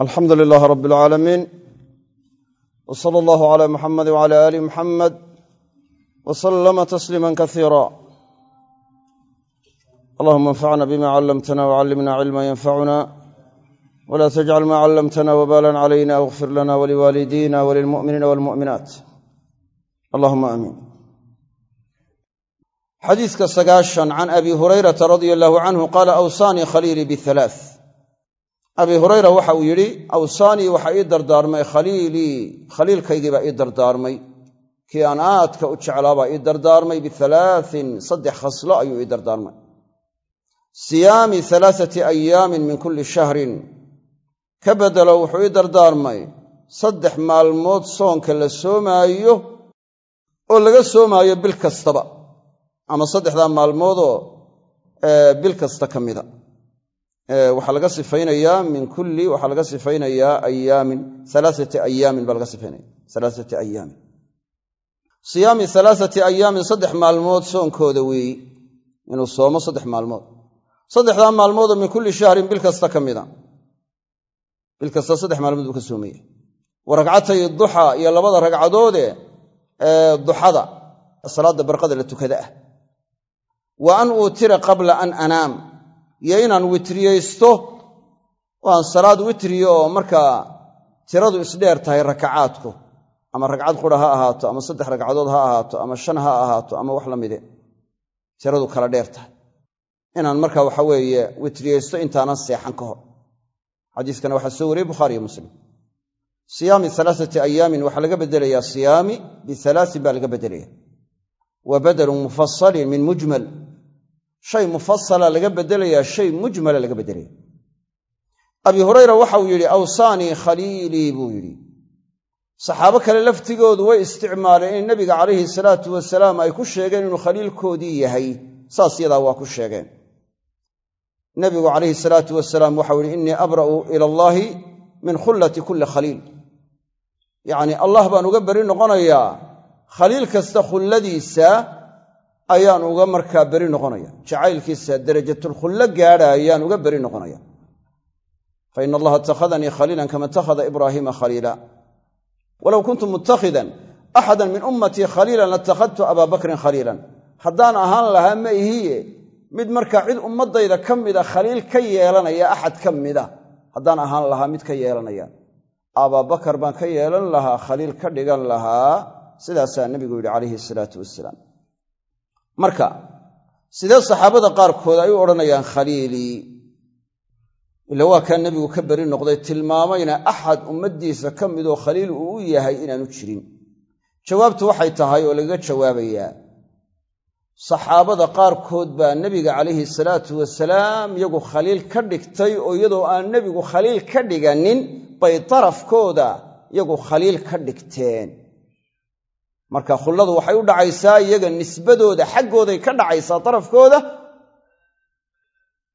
alxamdu lilaah rab alcaalamiin w sala allahu cala muxamadi wcala aali muxamed w salama tasliima kasiira allahuma anfacna bima callamtana wcallimna cilma yanfacuna wla tajcal ma callamtana wbalan calayna wاغfir lana waliwaalidina walilmu'miniina walmu'minaat allahuma aamiin xadiiska sagaashan can abi hurayrata radia allahu canhu qaala awsaanii khaliilii bihalaath abi hurayra waxa uu yidhi awsaanii waxaa ii dardaarmay khaliilii khaliilkaygii baa ii dardaarmay. Kii aan aadka u jeclaabaa ii dardaarmay bihalaatin saddex khaslo ayuu ii dardaarmay. Siyaami halaathati ayaamin min kulli shahrin. Ka beddelo wuxuu ii dardaarmay saddex maalmood soonka la soomaayo oo laga soomaayo bil kastaba ama saddexdaa maalmoodoo bil kasta ka mida waxaa laga sifaynayaa min kulli waxaa laga sifaynayaa ayaamin alaaati ayaamin baa laga sifaynaya alaaati ayaamin siyaami alaaati ayaamin saddex maalmood soonkooda weeyi. Inuu soomo saddex maalmood. Saddexdaa maalmoodoo min kulli shahrin bil kasta ka mida. Bil kasta saddex maalmood buu ka soomaya. Wa ragcatay duxa iyo labada ragcadoode duxada salaadda barqada la tukada ah. Wa an uutira qabla an anaam iyo inaan witriyeysto oo aan salaad witriyo oo markaa tiradu isdheer tahay rakacaadku ama ragcad qura ha ahaato ama saddex ragcadood ha ahaato ama shan ha ahaato ama wax la mide tiradu kala dheer tahay. Inaan markaa waxa weeye witriyeysto intaanan seexan ka hor. Xadiiskana waxaa soo wariyey bukhaari iyo muslim. Siyaami alaaati ayaamin waxaa laga beddelayaa siyaami bialaain baa laga beddelaya wa badalun mufasalin min mujmal shay mufasala laga beddelayaa shay mujmala laga beddelaya abi hurayra waxauu yidhi awsaanii khaliilii buu yidhi. Saxaabo kale laftigoodu way isticmaaleen in nebiga calayhi salaatu wasalaam ay ku sheegeen inuu khaliilkoodii yahay. Saas yadaa waa ku sheegeen. Nebigu calayhi salaatu wasalaam waxau yihi innii abra'u ila allaahi min khullati kulli khaliil. Yacnii allah baan uga beri noqonayaa khaliil kasta khulladiisa ayaan uga markaa beri noqonaya. Jacaylkiisa derajatulkhullo gaadha ayaan uga beri noqonaya. Fa ina allaha ittakhadanii khaliilan kama ittakhada ibraahiima khaliila. Walow kuntu mutakhidan axadan min ummatii khaliilan latakhadtu abaa bakrin khaliilan. Haddaan ahaan lahaa ma ihiye mid markaa cid ummaddayda ka mida khaliil ka yeelanaya axad ka mida. Haddaan ahaan lahaa mid ka yeelanaya. Abaabakar baan ka yeelan lahaa khaliil ka dhigan lahaa. Sidaasaa nebigu yidhi calayhi salaatu wasalaam marka sidee saxaabada qaarkood ay u odhanayaan khaliilii ila waa kaa nebigu ka beri noqday tilmaamayna axad ummaddiisa ka midoo khaliil uu u yahay inaanu jirin. Jawaabtu waxay tahay oo lagaga jawaabayaa saxaabada qaarkood baa nebiga calayhi salaatu wasalaam iyagu khaliil ka dhigtay oo iyadoo aan nebigu khaliil ka dhiganin bay darafkooda iyagu khaliil ka dhigteen marka khulladu waxay u dhacaysaa iyaga nisbadooda xaggooday ka dhacaysaa darafkooda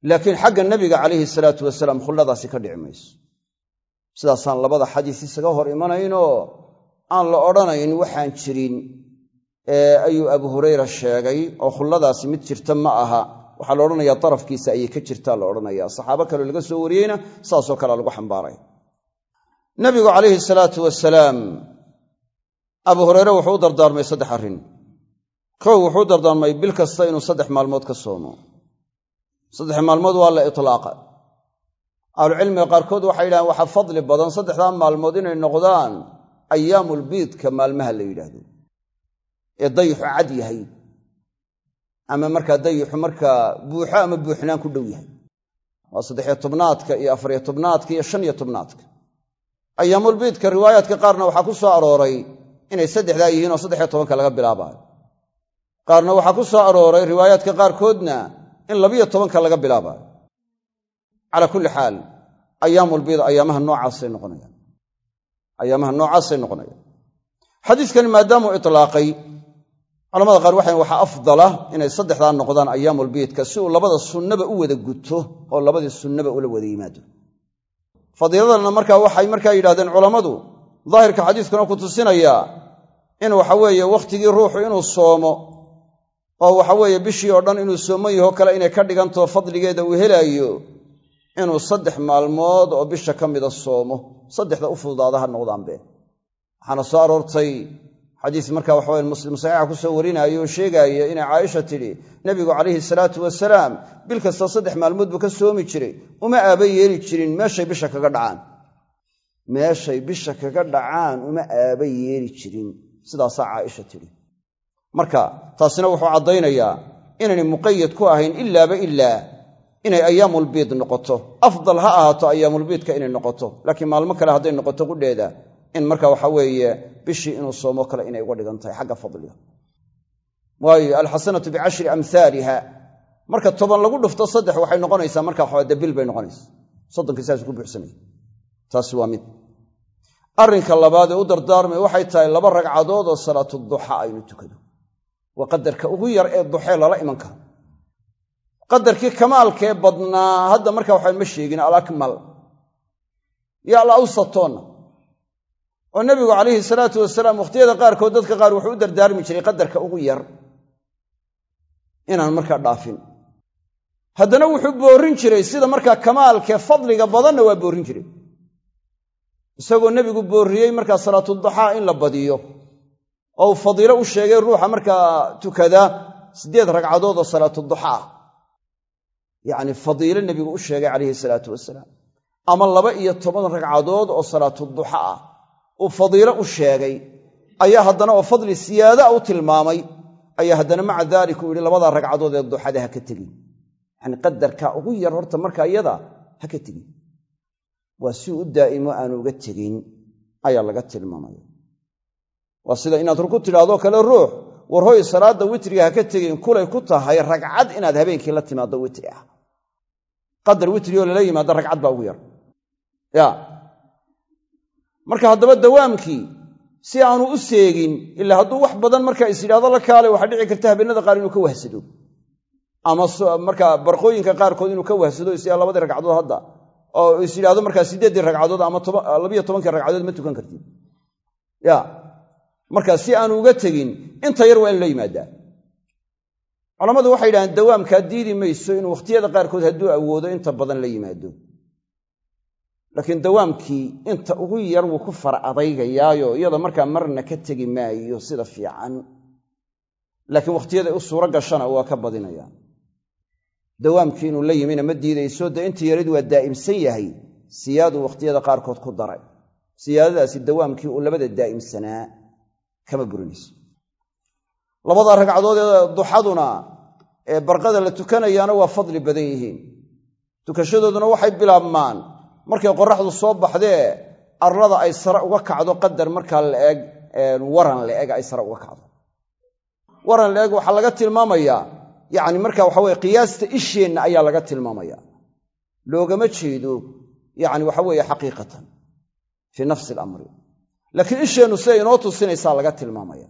laakiin xagga nebiga calayhi salaatu wasalaam khulladaasi ka dhici mayso. Sidaasaan labada xadiis isaga hor imanaynoo aan la odhanayn waxaan jirin ayuu abu hurayra sheegay oo khulladaasi mid jirta ma aha. Waxaa la odhanayaa darafkiisa ayay ka jirtaa la odhanaya saxaabo kaleo laga soo wariyeyna saasoo kalea lagu xambaaray nabigu calayhi salaatu wasalaam abu hureyre wuxuu u dardaarmay saddex arrin. Kow wuxuu u dardaarmay bil kasta inuu saddex maalmood ka soomo. Saddex maalmood waa la itlaaqa ahlucilmiga qaarkood waxay yidhahdeen waxaa fadli badan saddexdaa maalmood inay noqdaan ayaamulbiidka maalmaha la yidhaahdo. Ee dayixu cad yahay. Ama markaa dayixu markaa buuxo ama buuxnaan ku dhow yahay. Waa saddexiyo tobnaadka iyo afariyo tobnaadka iyo shan iyo tobnaadka. Ayaamulbiidka riwaayaadka qaarna waxaa ku soo arooray inay saddexdaa yihiin oo saddexiyo tobanka laga bilaabaayo qaarna waxaa ku soo arooray riwaayaadka qaarkoodna in labiyo tobanka laga bilaabaayo calaa kulli xaal ayaamulbiid ayaamaha noocaasay noqonayaan. Ayaamaha noocaasay noqonayaan. Xadiiskani maadaamuu itlaaqay culamada qaar waxay waxaa afdala inay saddexdaa noqdaan ayaamulbiidka si uu labada sunnaba u wada guto oo labadii sunnaba ula wada yimaado. Fadiiladana markaa waxay markaa yidhahdeen culammadu daahirka xadiiskuna ku tusinayaa in waxaweeye wakhtigii ruuxu inuu soomo oo waxaweeye bishii oo dhan inuu sooman yaho kale inay ka dhigantao fadligeeda uu helaayo inuu saddex maalmood oo bisha ka mida soomo. Saddexda u fududaada ha noqdaanbe waxaana soo aroortay xadiis marka waxawe muslim saxiixa ku soo warinaayo oo sheegaaya inay caaisha tidhi nebigu calayhi salaatu wasalaam bil kasta saddex maalmood buu ka soomi jiray uma aaba yeeli jirin meeshay bisha kaga dhacaan meeshay bisha kaga dhacaan uma aaba yeeli jirin. Sidaasaa caaisha tidhi marka taasina wuxuu caddaynayaa inaynay muqayad ku ahayn ilaaba ilaa inay ayaamulbiid noqoto. Afdal ha ahaato ayaamulbiidka inay noqoto. Laakiin maalmo kale hadday noqoto qudheeda in marka waxa weeye bishii inuu soomo kale inay uga dhigan tahay xagga fadliga. Waayo alxasanatu bicashri amhaaliha marka toban lagu dhufto saddex waxay noqonaysaa marka waxaa dabil bay noqonaysa soddonkii saas ku buuxsamaya taasi waa mid arrinka labaad ee u dardaarmay waxay tahay laba ragcadood oo salaatuduxa aynu tukado. Waa qadarka ugu yar ee duxee lala iman karo. Qadarkii kamaalkee badnaa hadda marka waxaan ma sheegin alakmal iyo alawsatoonna oo nebigu calayhi salaatu wasalaam wakhtiyada qaarkood dadka qaar wuxuu u dardaarmi jiray qadarka ugu yar. Inaan markaa dhaafin. Haddana wuxuu boorrin jiray sida markaa kamaalkee fadliga badanna waa boorrin jiray isagoo nebigu boorriyey markaa salaatuduxaa in la badiyo. Oo uu fadiilo u sheegay ruuxa markaa tukada siddeed ragcadood oo salaatuduxa ah. Yacni fadiilo nebigu u sheegay calayhi salaatu wasalaam. Ama laba iyo toban ragcadood oo salaatuduxa ah. Uu fadiilo u sheegay. Ayaa haddana oo fadli siyaada u tilmaamay. Ayaa haddana maca daalik uu yihi labadaa ragcadood ee duxada ha ka tegin. Yacni qadarka ugu yar horta markaa iyada ha ka tegin waa si u daa'imo aanu uga tegin ayaa laga tilmaamaya waa sida inaad ku tidhahdoo kale ruux war hoy salaadda witriga ha ka tegin kulay ku tahay ragcad inaad habeenkii la timaaddo witri ah. Qadar witri oo lala yimaado ragcad baa ugu yar. Ya. Marka haddaba dawaamkii si aanu u seegin ilaa hadduu wax badan markaa is yidhahdo la kaale waxaa dhici karta habeenada qaar inuu ka wahsado. Ama markaa barqooyinka qaarkood inuu ka wahsado is labadii ragcadood hadda oo is yidhahdo markaa siddeeddii ragcadood ama labiyo tobankii ragcadood ma tukan kartid. Ya. Markaa si aanu uga tegin inta yar waa inu la yimaadaa. Culammadu waxay yidhahdeen dawaamkaa diidi mayso inuu wakhtiyada qaarkood hadduu awoodo inta badan la yimaado. Laakiin dawaamkii inta ugu yar wuu ku fara adaygayaayo iyada markaa marna ka tegi maayo sida fiican. Laakiin wakhtiyaday u suuro gashana waa ka badinaya dawaamkii inuu la yimina ma diidayso dee intii yarid waa daa'imsan yahay. Siyaaduu wakhtiyada qaarkood ku daray. Siyaadadaasi dawaamkii uu labada daa'imsanaa kama burinayso labada ragcadood ee duxaduna ee barqada la tukanayaana waa fadli badan yihiin. Tukashadooduna waxay bilaabmaan markay qoraxdu soo baxdee arlada ay sare uga kacdo qadar markaa laeg waran la-eg ay sare uga kacdo. Waran la-eg waxaa laga tilmaamayaa yacni marka waxa weye qiyaasta isheenna ayaa laga tilmaamaya loogama jeedo yacni waxa weeye xaqiiqatan fii nafsi alamri. Laakiin isheennu siday inoo tusinaysaa laga tilmaamaya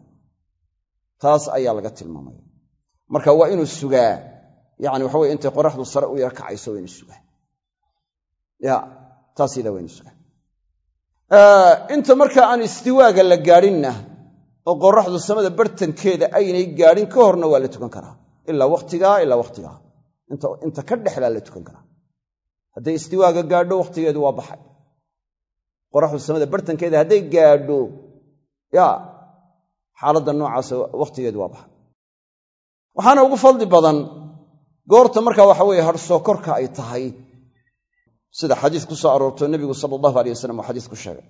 taas ayaa laga tilmaamaya marka waa inuu sugaa yani waxa weye intay qoraxdu sare u yar kacayso waa sugaa. Ya taas inuu sugaa. Inta marka aan istiwaaga la gaadhinna oo qoraxdu samada bartankeeda aynay gaadhin ka horna waa la tukan karaa ilaa wakhtigaa ilaa wakhtigaa inta ka dhexlaa la tukan karaa. Hadday istiwaaga gaadho wakhtigeedu waa baxay. Qoraxdu samada bartankeeda hadday gaadho ya xaaladda noocaasa wakhtigeedu waa baxay. Waxaana ugu fadli badan goorta marka waxa weeye harsoo korka ay tahay. Sida xadiis ku soo aroorto nebigu sala allahu alay wasalam uu xadiis ku sheegay.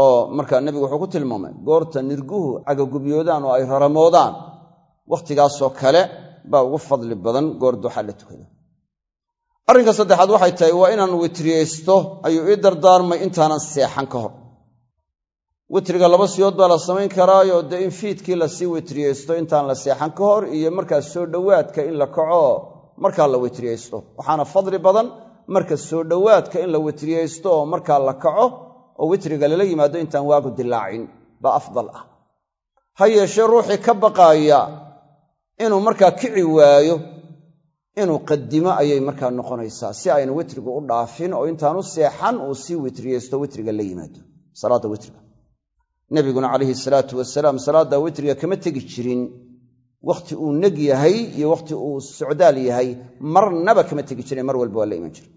Oo marka nebigu wuxuu ku tilmaamay goorta nirguhu cagagubyoodan oo ay raramoodaan wakhtigaasoo kale baa ugu fadli badan goor duxa la tukado arrinka saddexaad waxay tahay waa inaan witriyeysto ayuu ii dardaarmay intaanan seexan ka hor. Witriga laba siyood baa la samayn karaayo dee in fiidkii la sii witriyeysto intaan la seexan ka hor iyo markaa soo dhowaadka in la kaco markaa la witriyeysto waxaana fadli badan marka soo dhowaadka in la witriyeysto oo markaa la kaco oo witriga lala yimaado intaan waagu dilaacin. Baa afdal ah. Ha yeeshee ruuxii ka baqaaya inuu markaa kici waayo inuu qadimo ayay markaa noqonaysaa. Si aynu witrigu u dhaafin oo intaanu seexan uu sii witriyeysto witriga la yimaado salaadda witriga. Nebiguna calayhi salaatu wasalaam salaadda witriga kama tegi jirin. Wakhti uu neg yahay iyo wakhti uu socdaal yahay marnaba kama tegi jiray mar walba waa la iman jiray.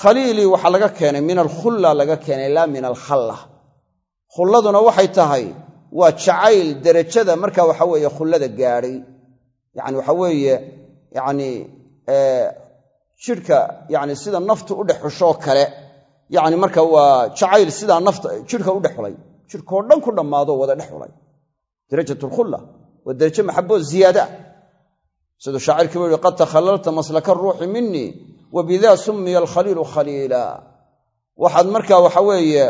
Khaliilii waxaa laga keenay min alkhulla laga keenay laa min alkhalla khulladuna waxay tahay waa jacayl derajada marka waxa weeye khullada gaadhay. Yacni waxa weeye yacni jidhka yani sida naftu u dhex xushoo kale. Yani marka waa jacayl sidaa nafta jidhka u dhex xulay. Jidhkoo dhan ku dhammaado wada dhex xulay. Darajat waa derajo maxaboo ziyaada. Siduu shaacirkii bu yihi qad takhalalta maslaka ruuxi minii wa bidaa summiya alkhaliilu khaliila. Waxaad markaa waxa weeye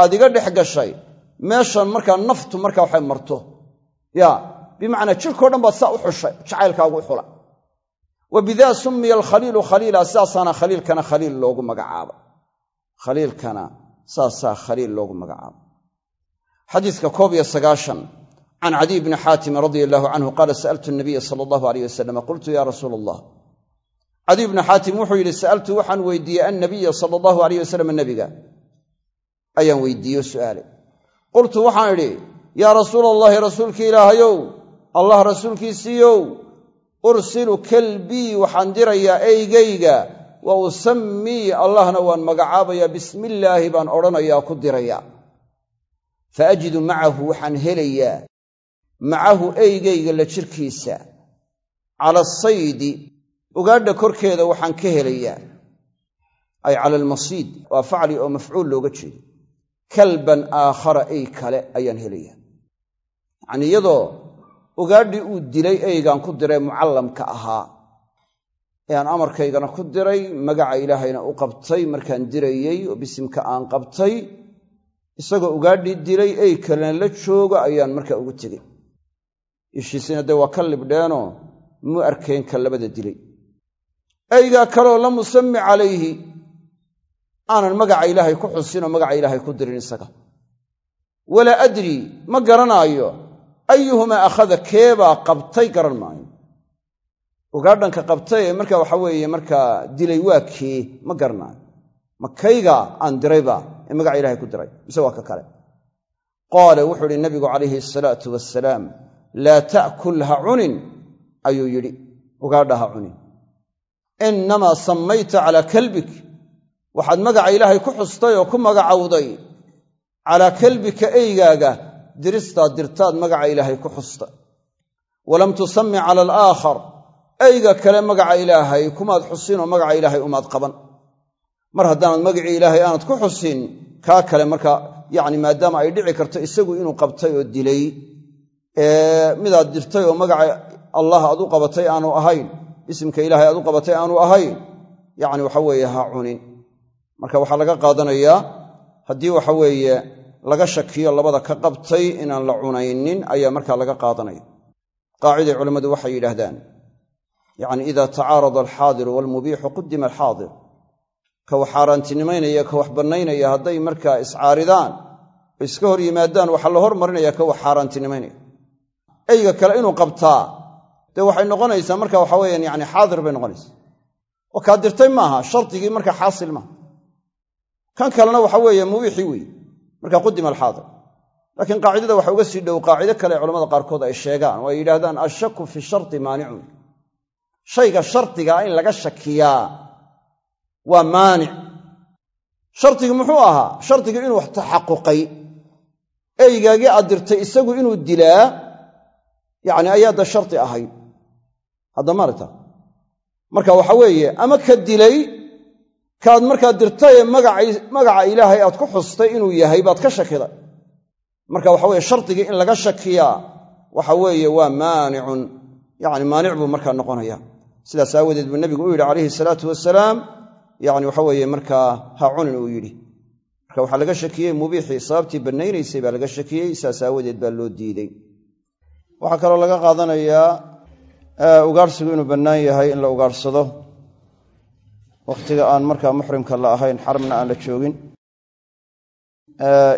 aad iga dhex gashay meeshan markaa naftu markaa waxay marto. Ya bimacnaa jidhkao dhan baad saa u xushay jacaylkaagu xula. Wa bidaa summiya alkhaliilu khaliila saasaana khaliilkana khaliil loogu magacaaba. Khaliilkana saasaa khaliil loogu magacaaba. Xadiiska koob iyo sagaashan can cadiy bni xaatim radia allahu canhu qaala sa'altu nabiya sala allahu aleyh wasalam qultu ya rasuula allah cadiy bni xaatim wuxuu yidhi sa'altu waxaan weydiiyey annabiya sala allahu aleyh wasalam nabiga. Ayaan weydiiye su'aalay qultu waxaan idhi yaa rasuula allahi rasuulkii ilaahayow allah rasuulkiisiiyow ursilu kalbii waxaan dirayaa eygayga wa usammii allahna waan magacaabayaa bismillaahi baan odhanayaa ku dirayaa. Fa ajidu macahu waxaan helayaa macahu eygayga la jirkiisa. Cala asaydi ugaadha korkeeda waxaan ka helayaa. Ay cala almasiid waa facli oo mafcuul looga jeedo kalban aakhara ey kale ayaan helayaa. Yacnii iyadoo ugaadhii uu dilay eygaan ku diray mucallamka ahaa ee aan amarkaygana ku diray magaca ilaahayna u qabtay markaan dirayey oo bisimka aan qabtay isagoo ugaadhii dilay ey kalena la joogo ayaan markaa ugu tegey. Ishiisina dee waa ka libdheenoo mu arkayn ka labada dilay. Eygaa kaleoo lam usammi calayhi aanan magaca ilaahay ku xusin oo magaca ilaahay ku dirin isaga. Walaa adrii ma garanaayo ayuhumaa akhada keebaa qabtay garan maayo. Ugaadhanka qabtay ee marka waxa weeye markaa dilay waa kee ma garanaayo. Ma kayga aan dirayba ee magaca ilahay ku diray mise waa ka kale. Qaala wuxuu ihi nabigu calayhi asalaatu wasalaam laa ta'kul ha cunin ayuu yidhi. Ugaadha ha cunin. Innamaa sammayta calaa kalbik waxaad magaca ilaahay ku xustay oo ku magacawday. Calaa kalbika eygaaga diristaad dirtaad magaca ilaahay ku xusta walam tusammi cala alaakhar eyga kale magaca ilaahay kumaad xusinoo magaca ilaahay umaad qaban. Mar haddaanad magacii ilaahay aanad ku xusin kaa kale marka yacni maadaama ay dhici karto isagu inuu qabtay oo dilay midaad dirtay oo magaca allah aad u qabatay aanu ahayn isimka ilaahay aad u qabatay aanu ahayn yacni waxa weeye ha cunin marka waxaa laga qaadanayaa haddii waxa weeye laga shakiyo labada ka qabtay inaan la cunaynin ayaa markaa laga qaadanaya. Qaaciday culammadu waxay yidhaahdaan yacni ida tacaarada alxaadiru waalmubiixu qudima alxaadir. Ka wax xaaraantinimaynaya ka wax bannaynaya hadday markaa iscaaridaan oo iska hor yimaadaan waxaa la hormarinaya ka wax xaaraantinimaynaya eyga kale inuu qabtaa dee waxay noqonaysaa marka waxa weyaan yani xaadir bay noqonaysaa. Oo kaa dirtay maaha shardigii marka xaasil maaha kan kalena waxa weeye mubiixii weeye marka qudima alxaadir. Laakiin qaacidada waxa uga sii dhow qaacido kale culamada qaarkood ay sheegaan. Oo ay yidhahdaan ashaku fi sharti maanicun shayga shardigaa in laga shakiyaa waa maanic shardigii muxuu ahaa shardigii inuu taxaquqay. Eygaagii aad dirtay isagu inuu dilaa yacni ayaa da shardi ahayd. Hadda maaragta marka waxa weeye ama ka dilay kaad markaa dirtay magaca ilaahay aad ku xustay inuu yahay baad ka shakiday. Marka waxa weye shardigii in laga shakiyaa waxa weeye waa maanicun yacni maanic buu markaa noqonaya sidaas aawadeed buu nebigu u yidhi calayhi salaatu wasalaam yacni waxa weeye markaa ha cunin uu yidhi. Marka waxaa laga shakiyey mubiixii sababtii bannaynaysay baa laga shakiyey saas aawadeed baa loo diidey waxaa kaloo laga qaadanayaa ugaarhsigu inuu bannaan yahay in la ugaarhsado wakhtiga aan markaa muxrimka la ahayn xaramna aan la joogin.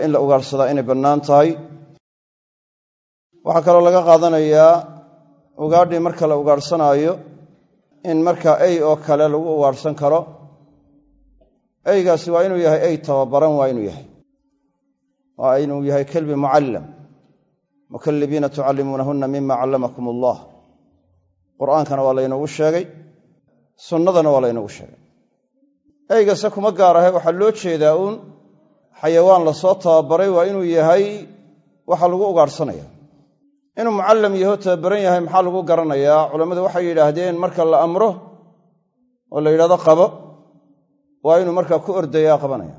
In la ugaarhsadaa inay bannaan tahay. Waxaa kaloo laga qaadanayaa ugaadhii marka la ugaarhsanaayo in markaa ey oo kale lagu ugaarhsan karo eygaasi waa inuu yahay ey tababaran waa inuu yahay. Waa inuu yahay kelbi mucallam. Mukallibiina tucallimuunahunna mima callamakum allah qur'aankana waa laynoogu sheegay sunnadana waa laynoogu sheegay eygase kuma gaar ahe waxaa loo jeedaa uun xayawaan la soo tababaray waa inuu yahay waxa lagu ugaadhsanaya inuu mucallam yaho tababaran yahay maxaa lagu garanayaa? Culammadu waxay yidhaahdeen marka la amro oo la yidhahdo qabo. Waa inuu markaa ku ordayaa qabanaya.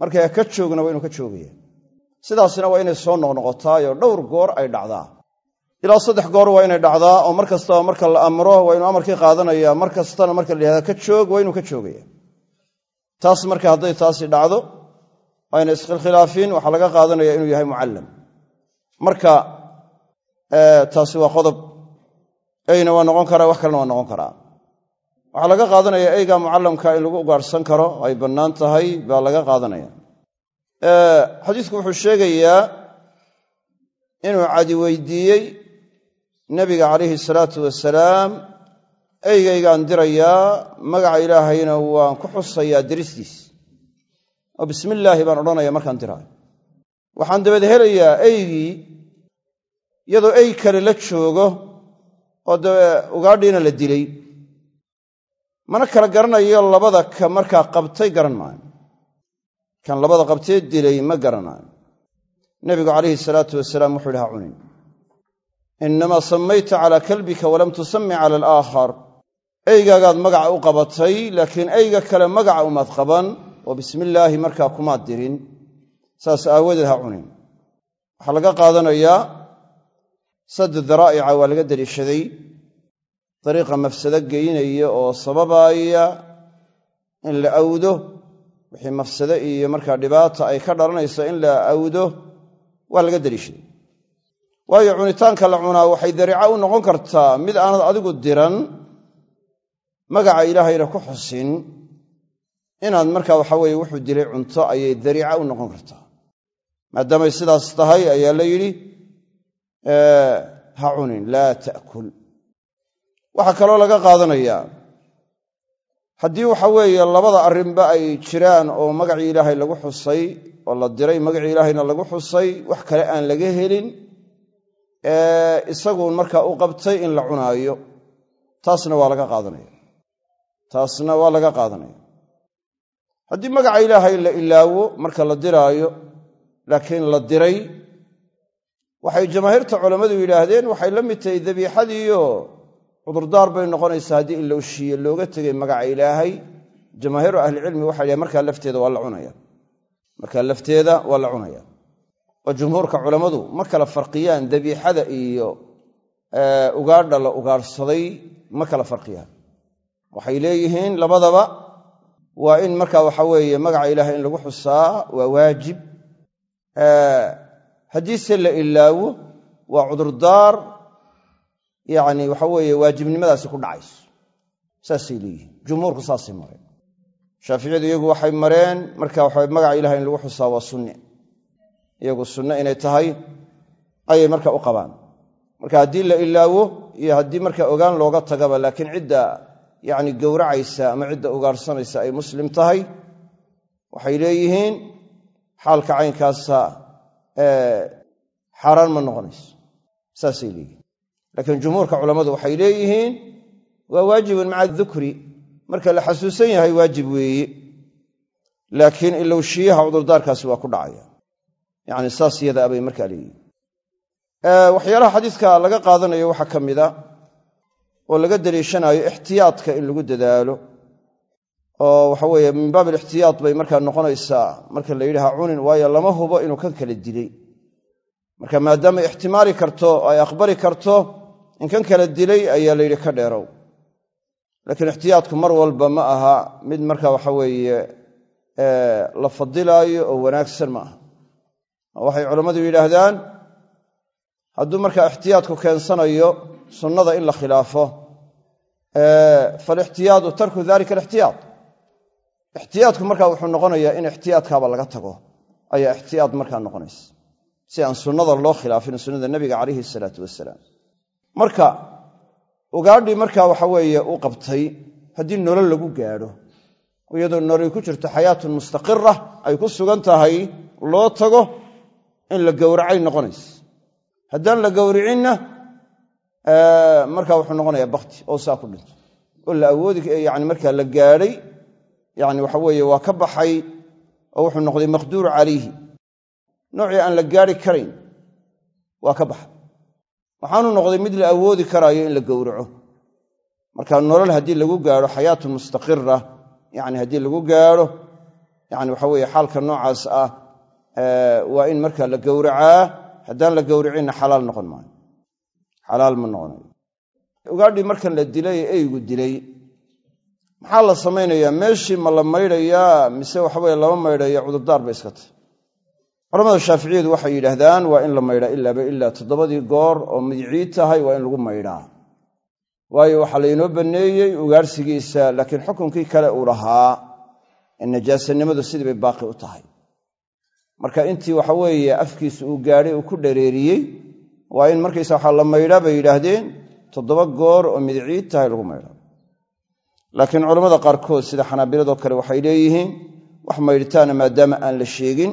Markaa ka joogna waa inuu ka joogaya. Sidaasina waa inay soo noqnoqotaayoo dhowr goor ay dhacdaa. Ilaa saddex goor waa inay dhacdaa oo mar marka la amro waa inuu amarkii qaadanaya. Mar marka la yidhahda ka joog waa inuu ka joogaya taas marka hadday taasi dhacdo ayna iskhilkhilaafin waxaa laga qaadanaya inuu yahay mucallam. Marka taasi waa qodob. Eyna waa noqon karaa wax kalena waa noqon karaa. Waxaa laga qaadanaya eyga mucallamka in lagu ugaadhsan karo ay bannaan tahay baa laga qaadanaya. Xadiisku wuxuu sheegayaa inuu cadi weydiiyey nebiga calayhi salaatu wasalaam eygaygaan dirayaa magaca ilaahayna waan ku xusayaa diristiis. Oo bismillaahi baan odhanaya markaan diraayo waxaan dabeed helayaa eygii iyadoo ey kale la joogo oo dabe ugaadhiina la dilay. Mana kala garanayo labada ka markaa qabtay garan maayo. Kan labada qabtee dilay ma garanaayo nebigu calayhi salaatu wasalaam wuxuu yidhi ha cunin. Innamaa sammayta calaa kalbika walam tusami cala alaakhar eygaagaad magaca u qabatay laakiin eyga kale magaca umaad qaban oo bismillaahi markaa kumaad dirin. Saas aawadeed ha cunin. Waxaa laga qaadanayaa saddu daraa'ica waa laga deliishaday dariiqa mafsado geynaya oo sababaaya in la awdo wixii mafsado iyo markaa dhibaata ay ka dhalanayso in la awdo waa laga deliishaday waayo cunitaanka la cunaa waxay dariico u noqon kartaa mid aanad adigu diran magaca ilaahayna ku xusin inaad markaa waxa weeye wuxuu dilay cunto ayay dariica u noqon kartaa. Maadaamay sidaas tahay ayaa la yidhi ha cunin laa ta'kul. Waxaa kaloo laga qaadanayaa haddii waxa weeye labada arrinba ay jiraan oo magacii ilaahay lagu xusay oo la diray magacii ilaahayna lagu xusay wax kale aan laga helin isaguun markaa u qabtay in la cunaayo taasna waa laga qaadanaya taasna waa laga qaadanaya. Haddii magaca ilaahay la ilaawo marka la diraayo laakiin la diray waxay jamaahiirta culammadu yidhaahdeen waxay la mid tahay dabiixadiiyo. Cudurdaar bay noqonaysaa haddii ilowshiiye looga tegay magaca ilaahay. Jamaahiiru ahlicilmi waxay dhahen markaa lafteeda waa la cunaya. Markaa lafteeda waa la cunaya. Oo jumhuurka culammadu ma kala farqiyaan dabiixada iyo ugaadha la ugaadhsaday ma kala farqiyaan waxay leeyihiin labadaba waa in markaa waxa weeye magaca ilaahay in lagu xusaa waa waajib. Haddiise la ilaawo waa cudurdaar yacni waxa weeye waajibnimadaasi ku dhacayso. Saasay leeyihiin. Jumhuurku saasay mareen. Shaaficiyadu iyagu waxay mareen marka waxa magaca ilahay in lagu xusaa waa sunne. Iyagu sunne inay tahay ayay marka u qabaan. Marka haddii la ilaawo iyo haddii marka ogaan looga tagaba laakiin cidda yacni gowracaysa ama cidda ugaarsanaysa ay muslim tahay waxay leeyihiin xaalka caynkaasa xaaraan ma noqonayso. Saasay leeyihiin. Laakiin jumhuurka culammadu waxay leeyihiin waa waajibun maca dukri marka la xasuusan yahay waajib weeye laakiin ilowshiyaha cudurdaarkaasi waa ku dhacaya. Yacni saas yadaa bay markaa leeyihiin. Waxyaalaha xadiiska laga qaadanayo waxaa ka mida oo laga daliishanayo ixtiyaadka in lagu dadaalo. Oo waxa weeye min baab alixtiyaad bay markaa noqonaysaa marka la yidhi cunin waayo lama hubo inuu kan kala dilay. Marka maadaama ixtimaali karto ay aqbali karto in kan kala dilay ayaa la yidhi ka dheerow. Laakiin ixtiyaadku mar walba ma aha mid marka waxa weeye la fadilaayo oo wanaagsan ma aha. Waxay culammadu yidhaahdaan hadduu markaa ixtiyaadku keensanayo sunnada in la khilaafo falixtiyaadu tarku dalika alixtiyaad. Ixtiyaadku markaa wuxuu noqonayaa in ixtiyaadkaaba laga tago ayaa ixtiyaad markaa noqonaysa si aan sunnada loo khilaafin sunnada nebiga calayhi salaatu wasalaam marka ugaadhii markaa waxa weeye u qabtay haddii nolol lagu gaadho iyadoo nolol ku jirto xayaatun mustaqira ay ku sugan tahay loo tago in la gowracay noqonaysa. Haddaan la gowricinna markaa wuxuu noqonayaa bakti oo saa ku dhinto. Oo la awoodi yani markaa la gaadhay yani waxa weeye waa ka baxay oo wuxuu noqday maqduur calayhi. Noocii aan la gaari karayn waa ka baxay. Waxaanu noqday mid la awoodi karaayo in la gowraco. Marka nolol haddii lagu gaadho xayaatun mustaqira yani haddii lagu gaadho yani waxa weeye xaalka noocaas ah waa in marka la gowracaa haddaan la gowricinna xalaal noqon maayo xalaal ma noqonayo ugaadhii markan la dilay ee eygu dilay. Maxaa la samaynayaa? Meeshii ma la maydhayaa mise waxaweye lama maydhaya cudurdaar bay iska tahy culamada shaaficiyadu waxay yidhaahdaan waa in la maydhaa ilaaba ilaa toddobadii goor oo midicii tahay waa in lagu maydhaa. Waayo waxaa laynoo banneeyey ugaarsigiisa laakiin xukunkii kale uu lahaa ee najaasanimadu sidii bay baaqi u tahay. Marka intii waxa weeye afkiisa uu gaadhay uu ku dhareeriyey waa in markaysa waxaa la maydhaa bay yidhaahdeen toddoba goor oo midicii tahay lagu maydhaa laakiin culammada qaarkood sida xanaabiladoo kale waxay leeyihiin wax maydhitaana maadaama aan la sheegin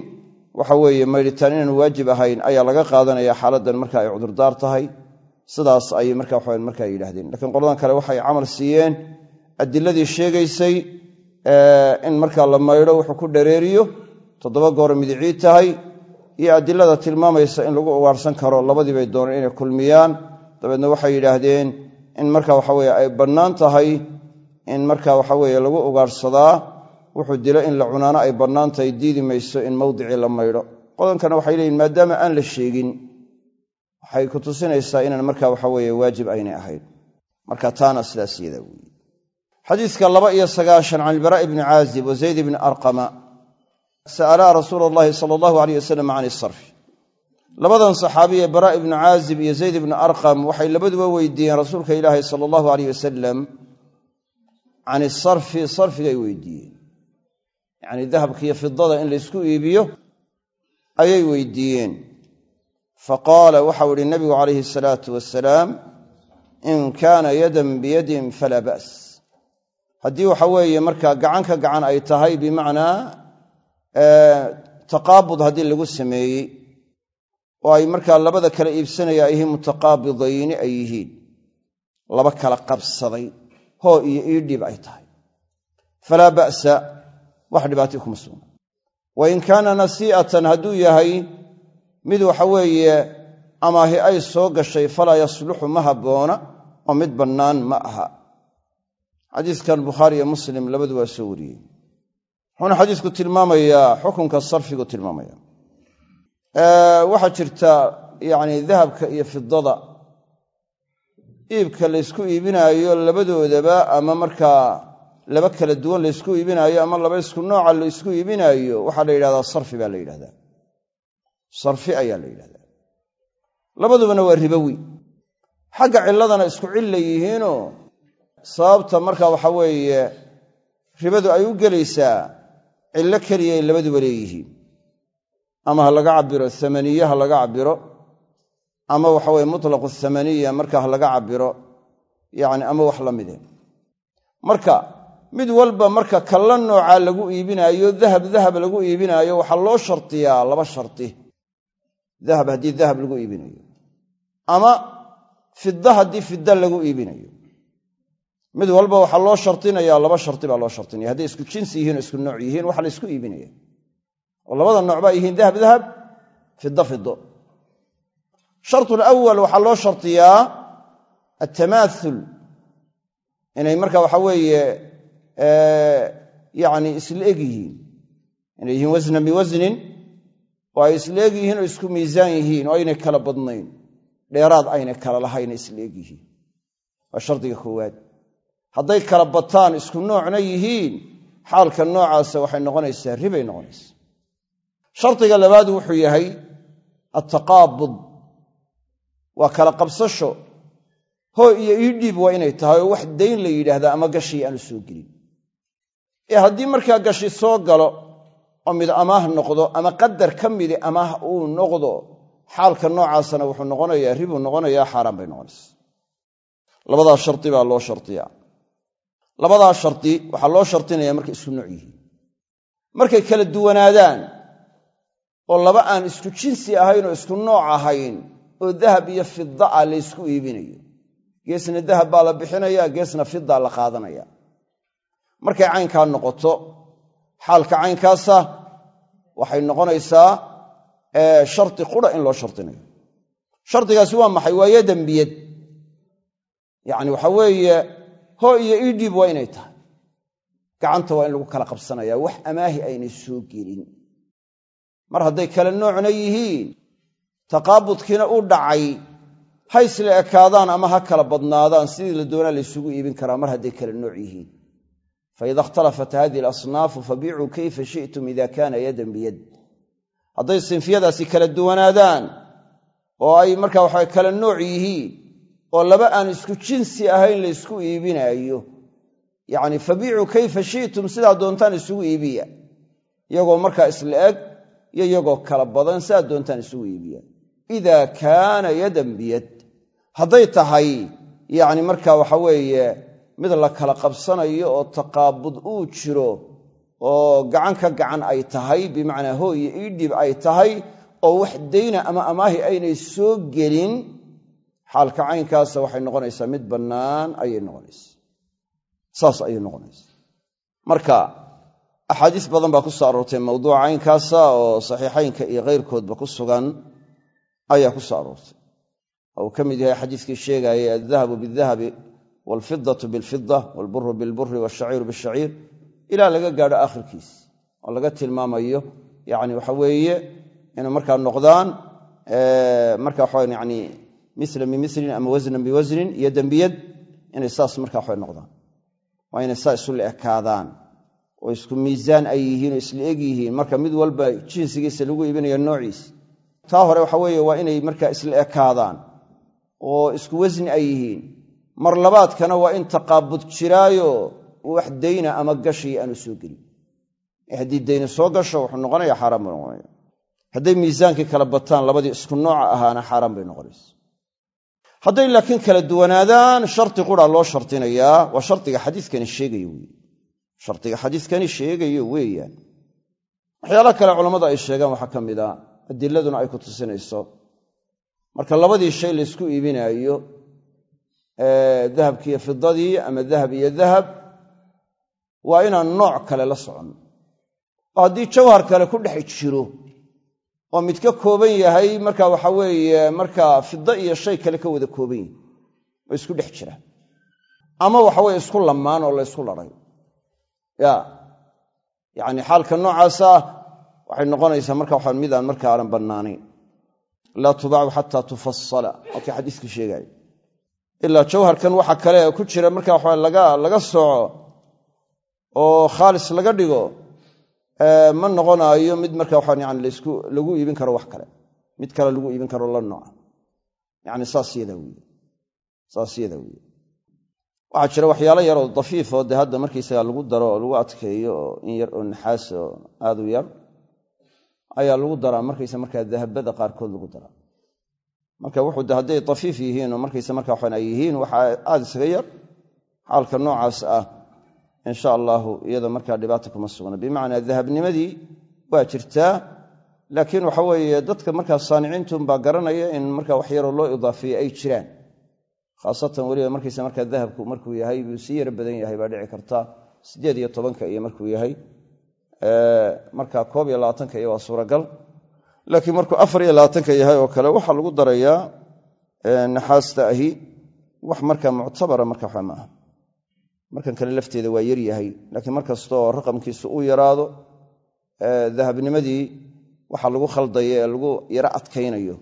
waxa weeye maydhitaan inaan waajib ahayn ayaa laga qaadanaya xaaladdan marka ay cudurdaar tahay. Sidaas ayay marka waxa markaa yidhahdeen lakiin qoladan kale waxay camal siiyeen adiladii sheegaysay in markaa la maydho wuxuu ku dhareeriyo toddoba goor midicii tahay iyo adilada tilmaamaysa in lagu ugaarsan karo. Labadii bay dooneen inay kulmiyaan. Dabeedna waxay yidhaahdeen in marka waxaweye ay bannaan tahay in marka waxaweye lagu ugaarsadaa wuxuu dilo in la cunaano ay bannaan tahay diidi mayso in mawdicii la maydho qodankana waxay leeyihiin maadaama aan la sheegin waxay ku tusinaysaa inaan marka waxaweye waajib aynay ahayn. Marka taana sidaas yada weeye. Xadiiska laba iyo sagaashan can ilbaraa'i caazib wa zayd bni arqama sa'alaa rasuula allahi sala allahu aleyh wasalam can isarfi labadan saxaabiye baraa' ibnu caazib iyo zayd ibnu arqam waxay labaduba weydiiyeen rasuulka ilaahi sala allahu aleyh wasalam can isarfi sarfigay weydiiyeen yacnii dahabka iyo fidada in laysku iibiyo ayay weydiiyeen faqaala waxau ihi nabigu calayhi asalaatu wasalaam in kaana yadan biyadin falaa ba's haddii waxa weeye markaa gacan ka gacan ay tahay taqaabud haddii lagu sameeyey oo ay markaa labada kala iibsanaya ay yihiin mutaqaabidayni ay yihiin. Laba kala qabsaday hoo iyo iidhib ay tahay. Falaa ba'sa wax dhibaatay kuma sugna. Wa in kaana nasii'atan hadduu yahay mid waxa weeye amaahi ay soo gashay falaa yasluxu ma habboona oo mid bannaan ma aha. Xadiiskan bukhaari iyo muslim labadu waa soo wariyey wuxuuna xadiisku tilmaamayaa xukunka sarfigu tilmaamaya. Waxaa jirta yacni dahabka iyo fidada iibka laysku iibinaayo labadoodaba ama markaa laba kala duwan laysku iibinaayo ama laba isku nooca laysku iibinaayo waxaa la yidhahdaa sarfi baa la yidhahdaa. Sarfi ayaa la yidhahdaa. Labadubana waa ribowi xagga cilladana isku cilla yihiinoo sababta marka waxa weeye ribadu ay u gelaysaa cillo keliyay labaduba leeyihiin ama ha laga cabiro amaniye ha laga cabiro ama waxaweye mutlaqu thamaniya marka ha laga cabiro yani ama wax la mide. Marka mid walba marka kalla noocaa lagu iibinaayo dahab dahab lagu iibinaayo waxaa loo shardiyaa laba shardi dahab haddii dahab lagu iibinayo. Ama fidda haddii fidda lagu iibinayo mid walba waxaa loo shardinayaa laba shardi baa loo shardinaya hadday isku jinsi yihiin oo isku nooc yihiin waxa la ysku iibinaya. Oo labada nooc yihiin dahab dahab fidda fiddo. Shartu alawal waxaa loo shardiyaa altamaathul inay marka waxa weeye yacni isla yihiin. Inay yihiin wasnan biwasnin oo ay isla yihiin oo isku miisaan yihiin oo aynay kala badnayn. Dheeraad aynay kala lahayna isla yihiin. Waa shardiga koowaad hadday kala bataan isku noocna yihiin xaalka noocaasa waxay noqonaysaa ribay noqonaysaa. Shardiga labaad wuxuu yahay attaqaabud. Waa kala qabsasho. Hoo iyo iidhiib waa inay tahay oo wax dayn la yidhaahdaa ama gashii aanu soo gelin. Ee haddii markaa gashi soo galo oo mid amaah noqdo ama qadar ka midi amaah uu noqdo xaalka noocaasana wuxuu noqonayaa ribuu noqonayaa xaaraan bay noqonaysa labadaa shardi baa loo shardiyaa labadaa shardi waxaa loo shardinayaa markay isku nooc yihiin. Markay kala duwanaadaan oo laba aan isku jinsi ahayn oo isku nooc ahayn oo dahab iyo fida ah laysku iibinayo. Geesna dahab baa la bixinaya geesna fidaa la qaadanaya. Markay caynkaa noqoto xaalka caynkaasa waxay noqonaysaa shardi qura in loo shardinayo shardigaasi waa maxay? Waa yo dembiyad. Yacni waxa weeye hoo iyo idhiib waa inay tahay. Gacanta waa in lagu kala qabsanaya wax amaahi aynay soo gelin. Mar hadday kale noocna yihiin taqaabudkiina u dhacay ha isla ekaadaan ama ha kala badnaadaan sidii la doonaa laysugu iibin karaa mar hadday kala nooc yihiin. Faida ikhtalafat hadihi alasnaafu fabiicuu kayfa shi'tum ida kaana yadan biyad. Hadday sinfiyadaasi kala duwanaadaan oo ay markaa waxa kala nooc yihiin oo laba aan isku jinsi ahayn laysku iibinaayo. Yacni fabiicuu kayfa shi'tum sidaa doontaan isugu iibiya. Iyagoo markaa isla eg iyo iyagoo kala badan sidaa doontaan isugu iibiya. Ida kaana yadan biyad. Hadday tahay yacni marka waxa weeye mid la kala qabsanayo oo taqaabud uu jiro oo gacan ka gacan ay tahay bimacnaa hooye iidhib ay tahay oo wax dayna ama amaahi aynay soo gelin xaalka caynkaasa waxay noqonaysaa mid bannaan ayay noqonaysaa. Saas ayay noqonaysaa. Marka axaadiis badan baa ku soo aroortay mawduuca caynkaasa oo saxiixaynka iyo kayrkoodba ku sugan ayaa ku soo aroortay. Oo uu ka mid yahay xadiiskii sheegaayay aldahabu bidahabi waalfidatu bilfida waalburu bilburi waashaciiru bishaciir. Ilaa laga gaadho aakhirkiis oo laga tilmaamayo yani waxa weeye inay markaa noqdaan marka waxa yani mislan bimislin ama wasnan biwasnin iyo dembiyad inay saas marka waxa noqdaan. Waa inay saa isu la ekaadaan oo isku miisaan ay yihiin oo isla eg yihiin. Marka mid walba jinsigiisa lagu iibinayo noociis taa hore waxa weeye waa inay markaa isla ekaadaan oo isku wasni ay yihiin. Mar labaadkana waa in taqaabud jiraayo wax dayna ama gashiya aanu soo gelin. Haddii dayna soo gasho wuxuu noqonaya xaaraan buu noqonaya hadday miisaankii kala bataan labadii isku nooca ahaana xaaraan bay noqonaysa hadday laakiin kala duwanaadaan shardi qura loo shardinayaa waa shardiga xadiiskani sheegayo wey shardiga xadiiskani sheegayo weeyaan. Waxyaala kale culammadu ay sheegaan waxaa ka mid a adiladuna ay ku tusinayso. Marka labadii shay laysku iibinaayo dahabkiiyo fidadii ama dahab iyo dahab waa inaan nooc kale la socon. Oo haddii jawhar kale ku dhex jiro oo mid ka kooban yahay marka waxa weeye markaa fida iyo shay kale ka wada kooban yihi oo isku dhex jira. Ama waxaweye isku lamaan oo la ysku laday ya yacni xaalka noocaasa waxay noqonaysaa marka waxa midaan marka aanan bannaanayn. Laa tubaacu xataa tufasala waa kii xadiiskii sheegaayo ilaa jawharkan waxa kale ku jira marka waxa laga sooco oo khaalis laga dhigo ma noqonaayo mid marka lagu iibin karo wax kale. Mid kale lagu iibin karo la nooca yani saas yadaa wey saas yadaa wey waxaa jira waxyaalo yaroo dafiifoo dee hadda markaysaga lagu daro oo lagu adkeeyo oo in yar oo naxaas oo aad u yar ayaa lagu daraa markaysa markaa dahabada qaarkood lagu daraa. Marka wuxuu de hadday dafiif yihiin oo markaysa marka waxaan ay yihiin waxa aad isaga yar xaalka noocaas ah insha allahu iyada markaa dhibaata kuma sugna bimacnaa dahabnimadii waa jirtaa laakiin waxa weeye dadka markaa saaniciintunbaa garanaya in marka wax yaroo loo idaafeeye ay jiraan. Khaasatan weliba markaysa markaa dahabku markuu yahay buu sii yaro badan yahay baa dhici karta. Siddeed iyo tobanka iyo markuu yahay. Marka koob iyo labaatanka iyo waa suuragal. Laakiin markuu afar iyo labaatanka yahay oo kale waxaa lagu darayaa naxaasta ahi wax marka muctabara marka waxa maaha markan kale lafteeda waa yar yahay laakiin mar kastaoo raqamkiisu uu yaraado dahabnimadii waxa lagu khaldaya ee lagu yaro adkaynayo.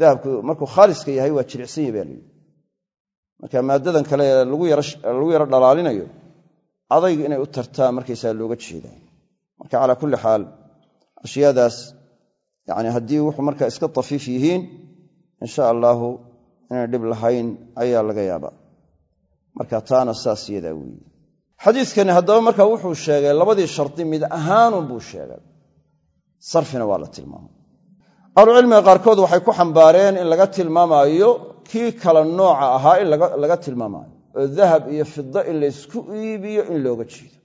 Dahabku markuu khaaliska yahay waa jilicsan yahy baa marka maadadan kale lagu yaro dhalaalinayo adayg inay u tartaa markaysaa looga jeeda marka calaa kulli xaal ashyaadaas yani haddii wuxuu marka iska dafiif yihiin insha allaahu inay dhib lahayn ayaa laga yaabaa marka taana saas yadaa weeye xadiiskani haddaba marka wuxuu sheegay labadii shardi mid ahaanun buu sheegay. Sarfina waa la tilmaamay. Ahlucilmiga qaarkood waxay ku xambaareen in laga tilmaamaayo kii kala nooca ahaa in laga tilmaamaayo. Oo dahab iyo fida in laysku iibiyo in looga jeedo.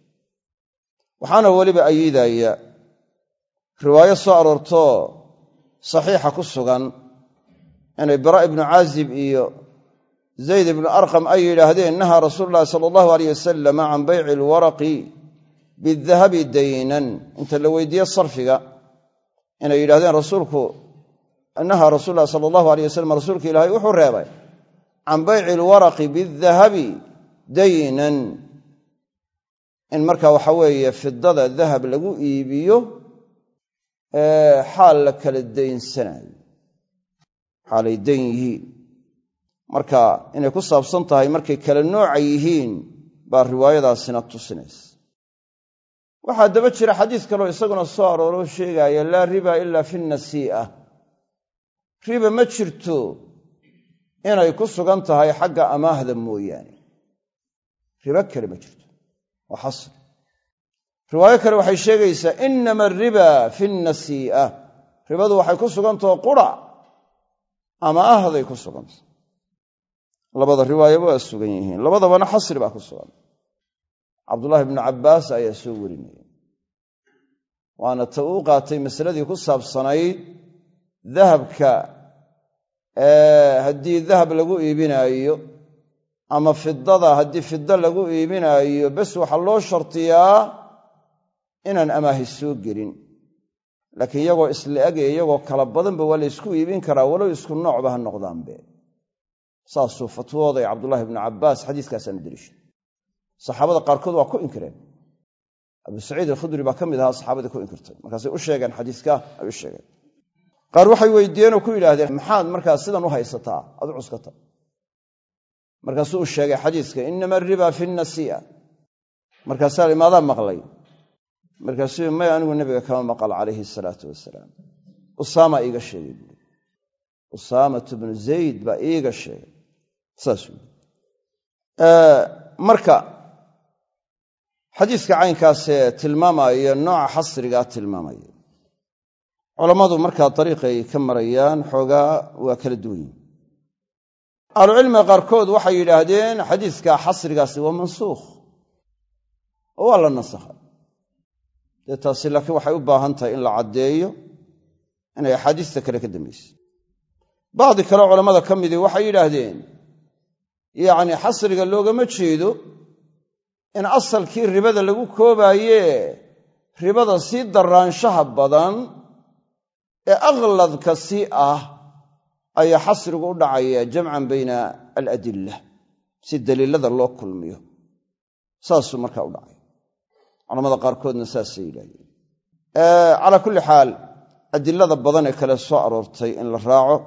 Waxaana weliba ayiidaya riwaayo soo aroortoo saxiixa ku sugan inay bara ibnu caazib iyo zayd ibnu arqam ay yidhaahdeen nahaa rasuulu llahi sala allahu aleyh wasalam can bayci alwaraqi bidahabi daynan inta la weydiiye sarfiga inay yidhahdeen rasuulku nahaa rasul lahi sala allahu aleyh wasalam rasuulka ilaahay wuxuu reebay can bayci alwaraqi bidahabi daynan in marka waxa weeye fidada dahab lagu iibiyo xaal la kala daynsanayo xaalay dayn yihiin marka inay ku saabsan tahay markay kala nooca yihiin baa riwaayadaasina tusinaysa. Waxaa daba jira xadiis kaloo isaguna soo arooroo sheegaaya laa riba ila fi nasii'a. Riba ma jirto inay ku sugan tahay xagga amaahda mooyaane. Ribo kale ma jirto. Waa xasr riwaayo kale waxay sheegaysaa inama ariba fi nasii'a. Ribadu waxay ku sugantaho qura. Amaahday ku sugantah labada riwaayaba waa sugan yihiin. Labadabana xasri baa ku sugan. Cabdullaahi bnu cabbaas ayaa soo warinaya waana ta uu qaatay masaladii ku saabsanayd dahabka haddii dahab lagu iibinaayo ama fidada haddii fida lagu iibinaayo bes waxaa loo shartiyaa inaan amaahi soo gelin. Laakiin iyagoo isla egaya iyagoo kala badanba waa la ysku iibin karaa walow isku noocba ha noqdaanbe saasuu fatwooday cabdullaahi bnu cabbaas xadiiskaasaanu deliishay saxaabada qaarkood waa ku inkireen. Abu saciid alkhudri baa ka mid ahaa saxaabadii ku inkirtay. Markaasay u sheegeen xadiiska ay u sheegeen. Qaar waxay weydiiyeenoo ku yidhaahdeen maxaad markaa sidan u haysataa? Aad u cuskata markaasuu u sheegay xadiiska inama ariba fi nasii'a markaasaa imaadaa maqlay. Markaasuu may anigu nebiga kama maqal calayhi salaatu wasalaam. Usaama iiga sheegay buui usaamatu bnu zayd baa iiga sheegay marka xadiiska caynkaasee tilmaamaya nooca xasrigaa tilmaamaya culammadu markaa dariiqay ka marayaan xoogaa waa kala duwan yihiin ahlucilmiga qaarkood waxay yidhaahdeen xadiiska xasrigaasi waa mansuukh. Oo waa la nasakhay dee taasi laakiin waxay u baahan tahay in la caddeeyo inay axaadiista kale ka dambaysay. Bacdi kale culammada ka midii waxay yidhaahdeen yacni xasriga loogama jeedo in asalkii ribada lagu koobaaye ribada sii daraanshaha badan ee aqladka sii ah ayaa xasrigu u dhacaya jamcan bayna aladilla si daliilada loo kulmiyo. Saasuu markaa u dhacay. Culamada qaarkoodna saasay yidhahdeen. Calaa kulli xaal adilada badan ee kale soo aroortay in la raaco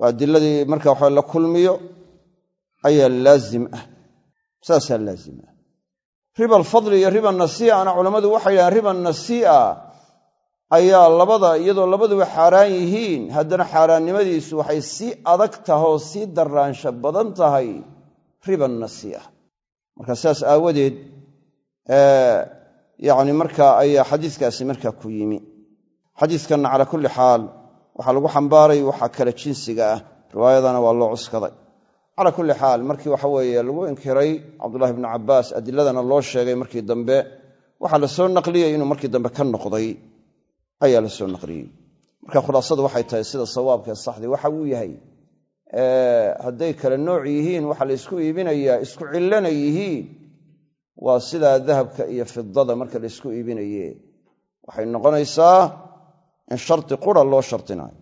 oo adiladii marka waxa la kulmiyo ayaa laazim ah. Saasaa laazim ah. Riba alfadli iyo riba nasii'ana culammadu waxay yidhahdeen riba nasii'a ayaa labada iyadoo labaduba xaaraan yihiin. Haddana xaaraannimadiisu waxay sii adag tahay oo sii daraansho badan tahay riba nasii'a marka sidaas aawadeed yacni marka ayaa xadiiskaasi markaa ku yimi. Xadiiskanna calaa kulli xaal waxaa lagu xambaaray waxaa kale jinsiga ah. Riwaayadana waa loo cuskaday calaa kulli xaal markii waxa weeye lagu inkiray cabdullahi bnu cabbaas adiladana loo sheegay markii dambe waxaa la soo naqliyey inuu markii dambe ka noqday. Ayaa la naqliyey. Marka khulaasadu waxay tahay sida sawaabkee saxdii waxa uu yahay hadday kale nooc yihiin waxa la isku iibinayaa isku cillana yihiin waa sidaa dahabka iyo fidada marka la isku iibinaye waxay noqonaysaa in sharti qura loo shartinaayo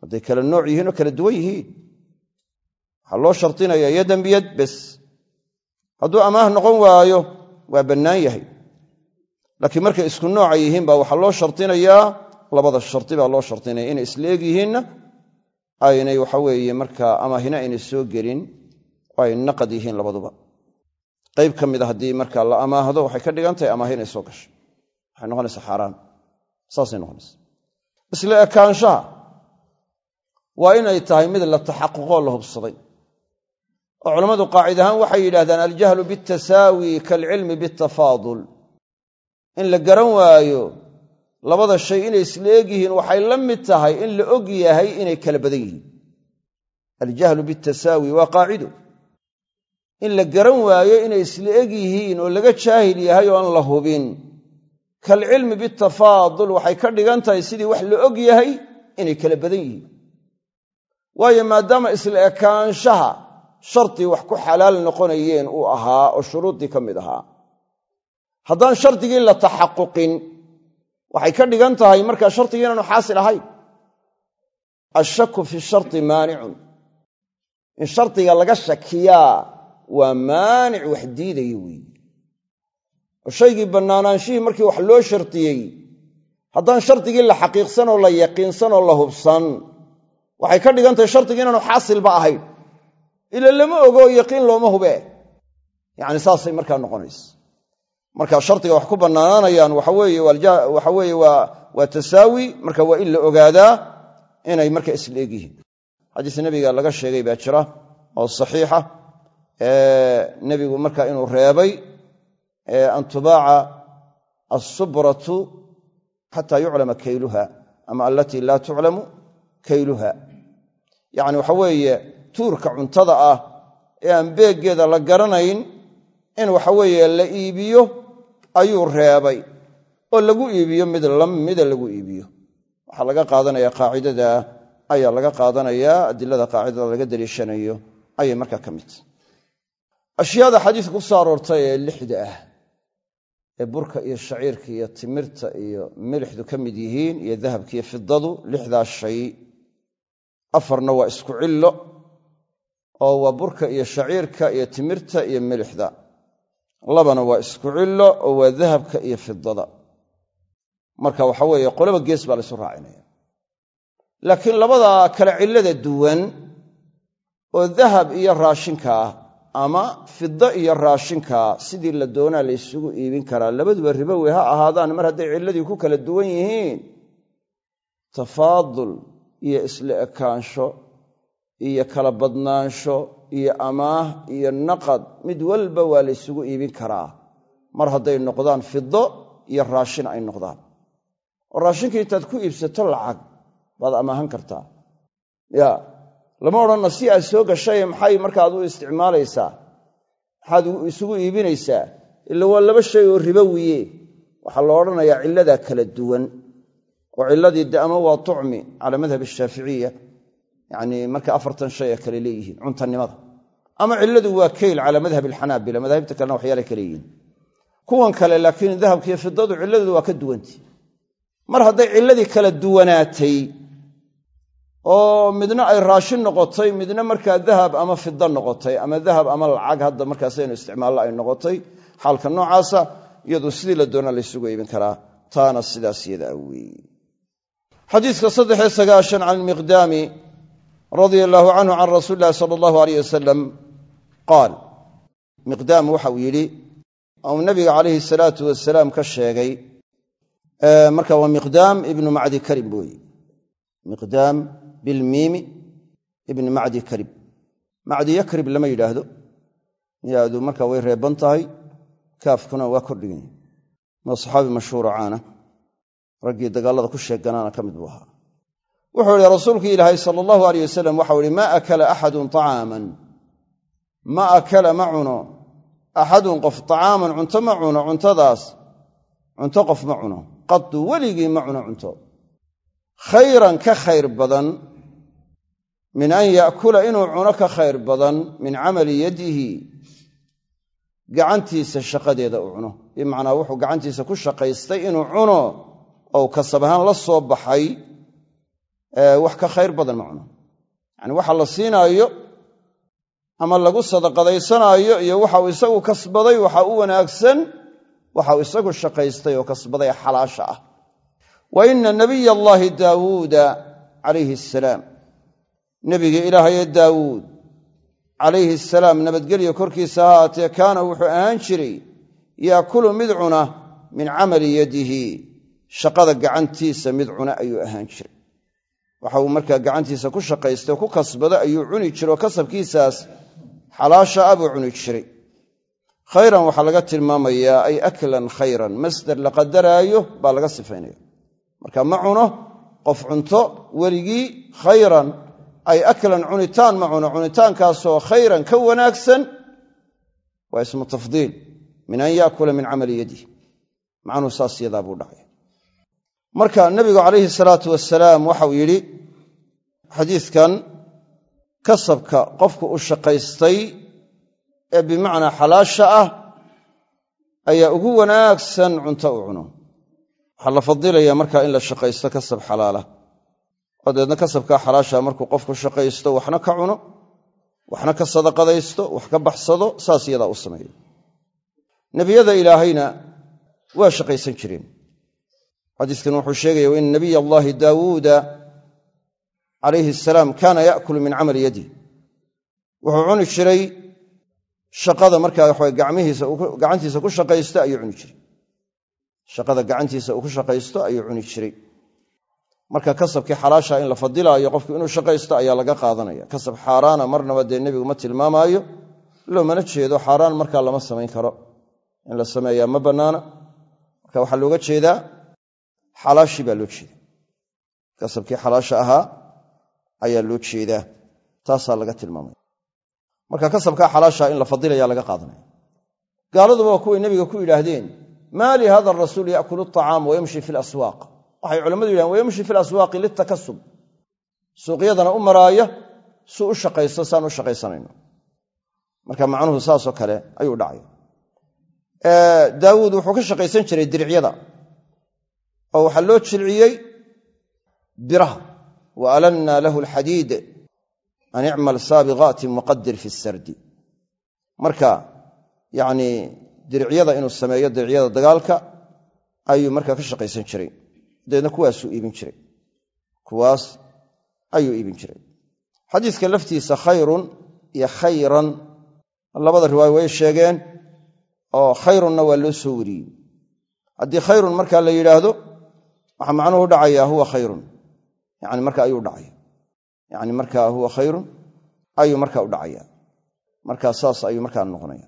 hadday kale nooc yihiin oo kala duwan yihiin waxaa loo shartinaya yadan biyad bes. Hadduu amaah noqon waayo waa bannaan yahay. Laakiin markay isku nooca yihiin baa waxaa loo shartinayaa labada sharti baa loo shartinaya. Inay isla eg yihiinna aynay waxa weeye markaa amaahina aynay soo gelin oo ay naqad yihiin labaduba. Qayb ka mida haddii markaa la amaahdo waxay ka dhigan tahay amaahi inay soo gasho waxay noqonaysaa xaaraan saasay noqonaysa isla ekaanshaha. Waa inay tahay mid la taxaquqoo la hubsaday oo culammadu qaacid ahaan waxay yidhahdaan aljahlu bitasaawi kaalcilmi biatafaadul in la garan waayo labada shay inay isla eg yihiin waxay la mid tahay in la og yahay inay kala badan yihiin. Aljahlu bitasaawi waa qaacido. In la garan waayo inay isla eg yihiin oo laga jaahil yahay oo aan la hubin. Kaalcilmi bitafaadul waxay ka dhigan tahay sidii wax la yahay inay kala badan yihiin. Waayo maadaama isla shardi wax ku xalaal noqonayeen uu ahaa oo shuruuddii ka mid ahaa. Haddaan shardigii la taxaquqin waxay ka dhigan tahay markaa shardigii inaanu xaasil ahayn ashaku fi shardi maanicun in shardiga laga shakiyaa waa maanic wax diidaya weeye oo shaygii bannaanaanshihii markii wax loo shardiyey haddaan shardigii la xaqiiqsan oo la yaqiinsan oo la hubsan waxay ka dhigan tahay shardigii inaanu xaasilba ahayn ila lama ogo yaqiin looma hube yacni saasay markaa noqonaysa. Marka shardiga wax ku bannaanaanayaan waxa weeye waa tasaawi marka waa in la ogaadaa inay marka isla eg yihiin xadiis nebiga laga sheegay baa jira oo saxiixa nebigu marka inuu reebay an tubaaca asubratu xataa yuclama kayluha ama alatii laa tuclamu kayluha. Yacni waxa weeye tuurka cuntada ah ee aan beeggeeda la garanayn in waxaweeye la iibiyo ayuu reebay. Oo lagu iibiyo mid lamida lagu iibiyo. Waxaa laga qaadanaya qaacidada ayaa laga qaadanayaa adilada qaacidada laga daliishanayo ayay markaa ka mid. Ashyaada xadiiska ku soo aroortay ee lixda ah ee burka iyo shaciirka iyo timirta iyo milixdu ka mid yihiin iyo dahabka iyo fidadu lixdaas shay. Afarna waa isku cillo oo waa burka iyo shaciirka iyo timirta iyo milixda. Labana waa isku cillo oo waa dahabka iyo fidada marka waxa weeye qolaba gees baa laysu raacinaya laakiin labada kale cillada duwan oo dahab iyo raashinka ah ama fida iyo raashinka sidii la doonaa la ysugu iibin karaa labaduba ribowi ha ahaadaan mar hadday cilladii ku kala duwan yihiin. Tafaadul iyo isla ekaansho iyo kala badnaansho iyo amaah iyo naqad mid walba waa la ysugu iibin karaa. Mar hadday noqdaan fido iyo raashin ay noqdaan. Oo raashinkii intaad ku iibsato lacag baad amaahan kartaa. Ya lama odhanna si aad soo gashay maxay markaad u isticmaalaysaa? Maxaad isugu iibinaysaa? Ila waa laba shay oo ribowiye waxaa la odhanayaa cilladaa kala duwan. Oo cilladii de ama waa tucmi calaa madhab ashaaficiya yacnii marka afartan shay a kale leeyihiin cuntanimada. Ama cilladu waa keyl calaa madhab alxanaabila madaahibta kalena waxyaala kale yihiin. Kuwan kale laakiin dahabkiiyo fidadu cilladoodu waa ka duwanti. Mar hadday cilladii kala duwanaatay oo midna ay raashin noqotay midna markaa dahab ama fida noqotay ama dahab ama lacag hadda markaasaynu isticmaallo ay noqotay xaalka noocaasa iyadu sidii la doona laysugu iibin karaa. Taana sidaas yadaa weeye radia allaahu canhu can rasuuli illahi sala allahu aleyh wasalam qaal miqdaam waxa uu yidhi ou nabiga calayhi salaatu wasalaam ka sheegay marka waa miqdaam ibnu macdi karib weeye miqdaam bilmiimi ibni macdi karib. Macdi yakrib lama yidhaahdo. Yaadu marka way reeban tahay kaafkuna waa kordhigan waa saxaabi mashhuuro caana. Raggii dagaallada ku sheeganaana ka mid buu ahaa wuxuu ihi rasuulkii ilaahay sala allahu aleyh wasalam waxau ihi maa akala axadun طacaaman ma akala ma cuno. Axadun qof طacaaman cunto ma cuno cuntadaas cunto qof ma cuno. Qadu weligii ma cuno cunto. Khayran ka khayr badan min an yaakula inuu cuno ka khayr badan min camali yadihi gacantiisa shaqadeeda u cuno. Bimacnaa wuxuu gacantiisa ku shaqaystay inuu cuno ou kasab ahaan la soo baxay wax ka khayr badan ma cuno. Yacani waxa la siinaayo ama lagu sadaqadaysanaayo iyo waxa uu isagu kasbaday waxa u wanaagsan waxa uu isagu shaqaystay oo kasbaday xalaasha ah. Wa ina nabiy allaahi daawuuda calayhi asalaam nebigii ilaahaye daawuud calayhi asalaam nabadgelyo korkiisa ha haatee kaana wuxuu ahaan jiray yaakulu mid cuna min camali yadihi. Shaqada gacantiisa mid cuna ayuu ahaan jiray waxa uu markaa gacantiisa ku shaqaystay oo ku kasbado ayuu cuni jiro. Kasabkiisaas xalaasha ah buu cuni jiray. Khayran waxaa laga tilmaamayaa ay aklan khayran. Masder la qadaraayo baa laga sifaynaya marka ma cuno qof cunto weligii khayran. Ay aklan cunitaan ma cuno. Cunitaankaasoo khayran ka wanaagsan waa ismu tafdiil. Min an yaakula min camali yadih macnuhu saas yadaa buu dhacay marka nebigu calayhi salaatu wasalaam waxau yidhi xadiidkan kasabka qofku u shaqaystay ee bimacnaa xalaasha ah ayaa ugu wanaagsan cunto u cuno. Waxaa la fadilayaa markaa in la shaqaysto kasab xalaala. Oo dabeedna kasabkaa xalaasha markuu qofku shaqaysto waxna ka cuno waxna ka sadaqadaysto wax ka baxsado saas iyadaa u sameeyo. Nebiyada ilaahayna waa shaqaysan jireen xadiiskan wuxuu sheegaya in nabiy allaahi daawuuda calayhi asalaam kaana yaakulu min camali yadi wuxuu cuni jiray shaqada markaa waxawe gacantiisa ku shaqaysto ayuu cuni jiray. Shaqada gacantiisa uu ku shaqaysto ayuu cuni jiray. Marka kasabkii xalaasha in la fadilaayo qofku inuu shaqaysto ayaa laga qaadanaya. Kasab xaaraana marnaba dee nebigu ma tilmaamaayo. Loomana jeedo xaaraan markaa lama samayn karo. In la sameeyaa ma bannaana. Marka waxaa looga jeedaa xalaashii baa loo jeeda kasabkii xalaasha ahaa ayaa loo jeedaa taasaa laga tilmaamaya marka kasabkaa xalaasha in la fadilaya laga qaadanaya. Gaaladuba waa kuway nebiga ku yidhaahdeen maa li hada arasuul yaakulu acaam wayamshi fi laswaaq waxay culammadu yidhahdeen wayamshi fi laswaaqi litakasub suuqyadana u maraaya suu u shaqaysto saan u shaqaysanayno. Marka macnuhu saasoo kale ayuu dhacay. Daawuud wuxuu ka shaqaysan jiray diricyada oo waxaa loo jilciyey biraha. Wa alanna lahu alxadiid an icmal saabiqaatin waqadir fi sardi. Marka yacnii diricyada inuu sameeyo diricyada dagaalka ayuu markaa ka shaqaysan jiray. Dabeedna kuwaasuu iibin jiray. Kuwaas ayuu iibin jiray. Xadiiska laftiisa khayrun iyo khayran labada riwaayo way sheegeen oo khayrunna waa loo soo wariyey. Haddii khayrun markaa la yidhaahdo waxaa macnuhu dhacayaa huwa khayrun. Yani marka ayuu dhacaya. Yani markaa huwa khayrun ayuu marka u dhacaya. Markaa saas ayuu markaa noqonaya.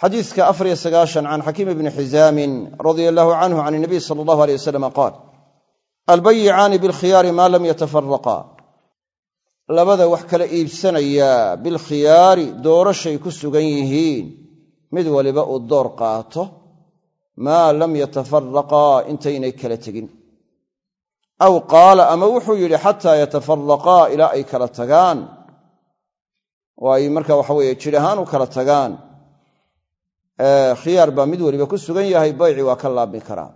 Xadiiska afariyo sagaashan can xakiim bni xizaamin radia allaahu canhu can inabiy sala allahu aleyh wasalam qaal albayicaani bilkhiyaari maa lam yatafaraqaa labada wax kala iibsanayaa bilkhiyaari doorashay ku sugan yihiin. Mid waliba uu door qaato maa lam yatafaraqaa intaynay kala tegin. Aw qaala ama wuxuu yidhi xataa yatafaraqaa ilaa ay kala tagaan. Oo ay marka waxa weeye jir ahaan u kala tagaan. Khiyaar baa mid weliba ku sugan yahay bayci waa ka laabmi karaa.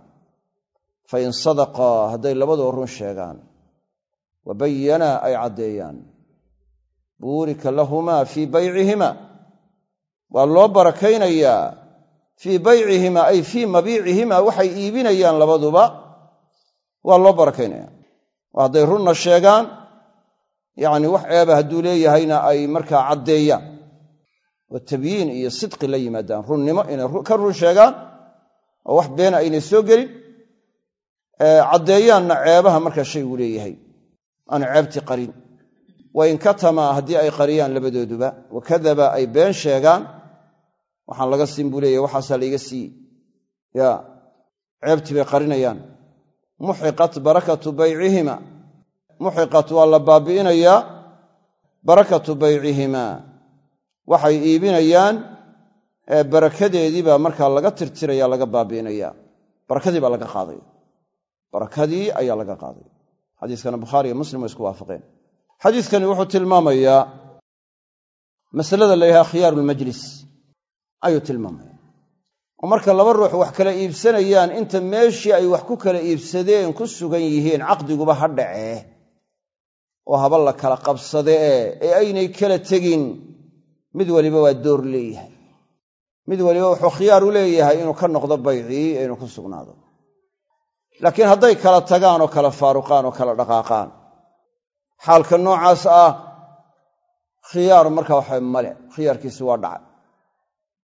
Fa in sadaqaa hadday labadoo run sheegaan wa bayanaa ay caddeeyaan. Buurika lahumaa fii baycihima. Waa loo barakaynayaa fii baycihima ay fii mabiicihima waxay iibinayaan labaduba waa loo barakaynaya. Hadday runna sheegaan yacni wax ceeba hadduu leeyahayna ay markaa caddeeyaan. Oo tabyiin iyo sidqi la yimaadaan runnimo inay ka run sheegaan oo wax beena aynay soo gelin caddeeyaanna ceebaha markaa shaygu leeyahay. Aana ceebtii qarin. Wa in katamaa haddii ay qariyaan labadooduba wa kadaba ay been sheegaan waxaan laga siin buu leeyahay waxaasaa layga siiye ya ceebtii bay qarinayaan. Muxiqat barakatu baycihima muxiqat waa la baabi'inayaa barakatu baycihima waxay iibinayaan barakadeedii baa markaa laga tirtiraya laga baabi'inaya barakadii baa laga qaadaya. Barakadii ayaa laga qaaday xadiiskana bukhaariiyo muslim way isku waafaqeen. Xadiiskani wuxuu tilmaamayaa masalada la yidhaha khiyaaru lmajlis ayuu tilmaamaya. Oo marka laba ruux wax kala iibsanayaan inta meeshii ay wax ku kala iibsadeen ku sugan yihiin caqdiguba ha dhacee oo haba la kala qabsadee ee aynay kala tegin. Mid waliba waa door leeyahay. Mid waliba wuxuu khiyaar u leeyahay inuu ka noqdo baycii ee ku sugnaado. Laakiin hadday kala tagaan oo kala faaruqaan oo kala dhaqaaqaan xaalka noocaas ah khiyaar marka waxa male khiyaarkiisi waa dhacay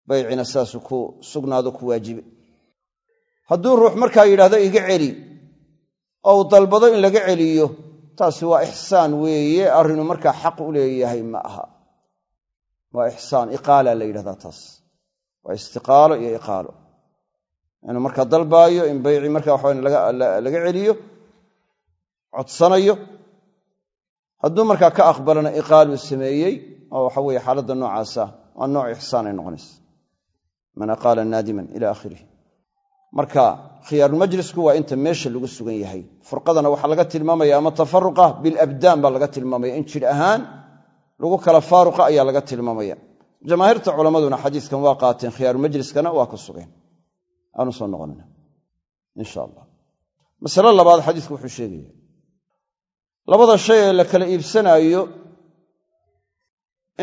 baycina saasuu ku sugnaado ku waajibe. Hadduu ruux markaa yidhahdo iga celi oo uu dalbado in laga celiyo taasi waa ixsaan weeye arrinu markaa xaq u leeyahay ma aha. Waa ixsaan iqaala la yidhahdaa taas. Waa istiqaalo iyo iqaalo. Inuu markaa dalbaayo in bayci marka waxawa laga celiyo codsanayo. Hadduu markaa ka aqbalana iqaaluu sameeyey oo waxa weye xaaladda noocaasa waa nooc ixsaan ay noqonaysa man aqaala naadiman ila aakhirih. Marka khiyaarulmajlisku waa inta meesha lagu sugan yahay. Furqadana waxaa laga tilmaamaya ama tafaruqa bilabdaan baa laga tilmaamaya in jidh ahaan lagu kala faaruqa ayaa laga tilmaamaya jamaahiirta culammaduna xadiiskan waa qaateen khiyaarulmajliskana waa ku sugeen. Aanu soo noqonina insha allah masale labaad xadiisku wuxuu sheegaya. Labada shay ee la kala iibsanaayo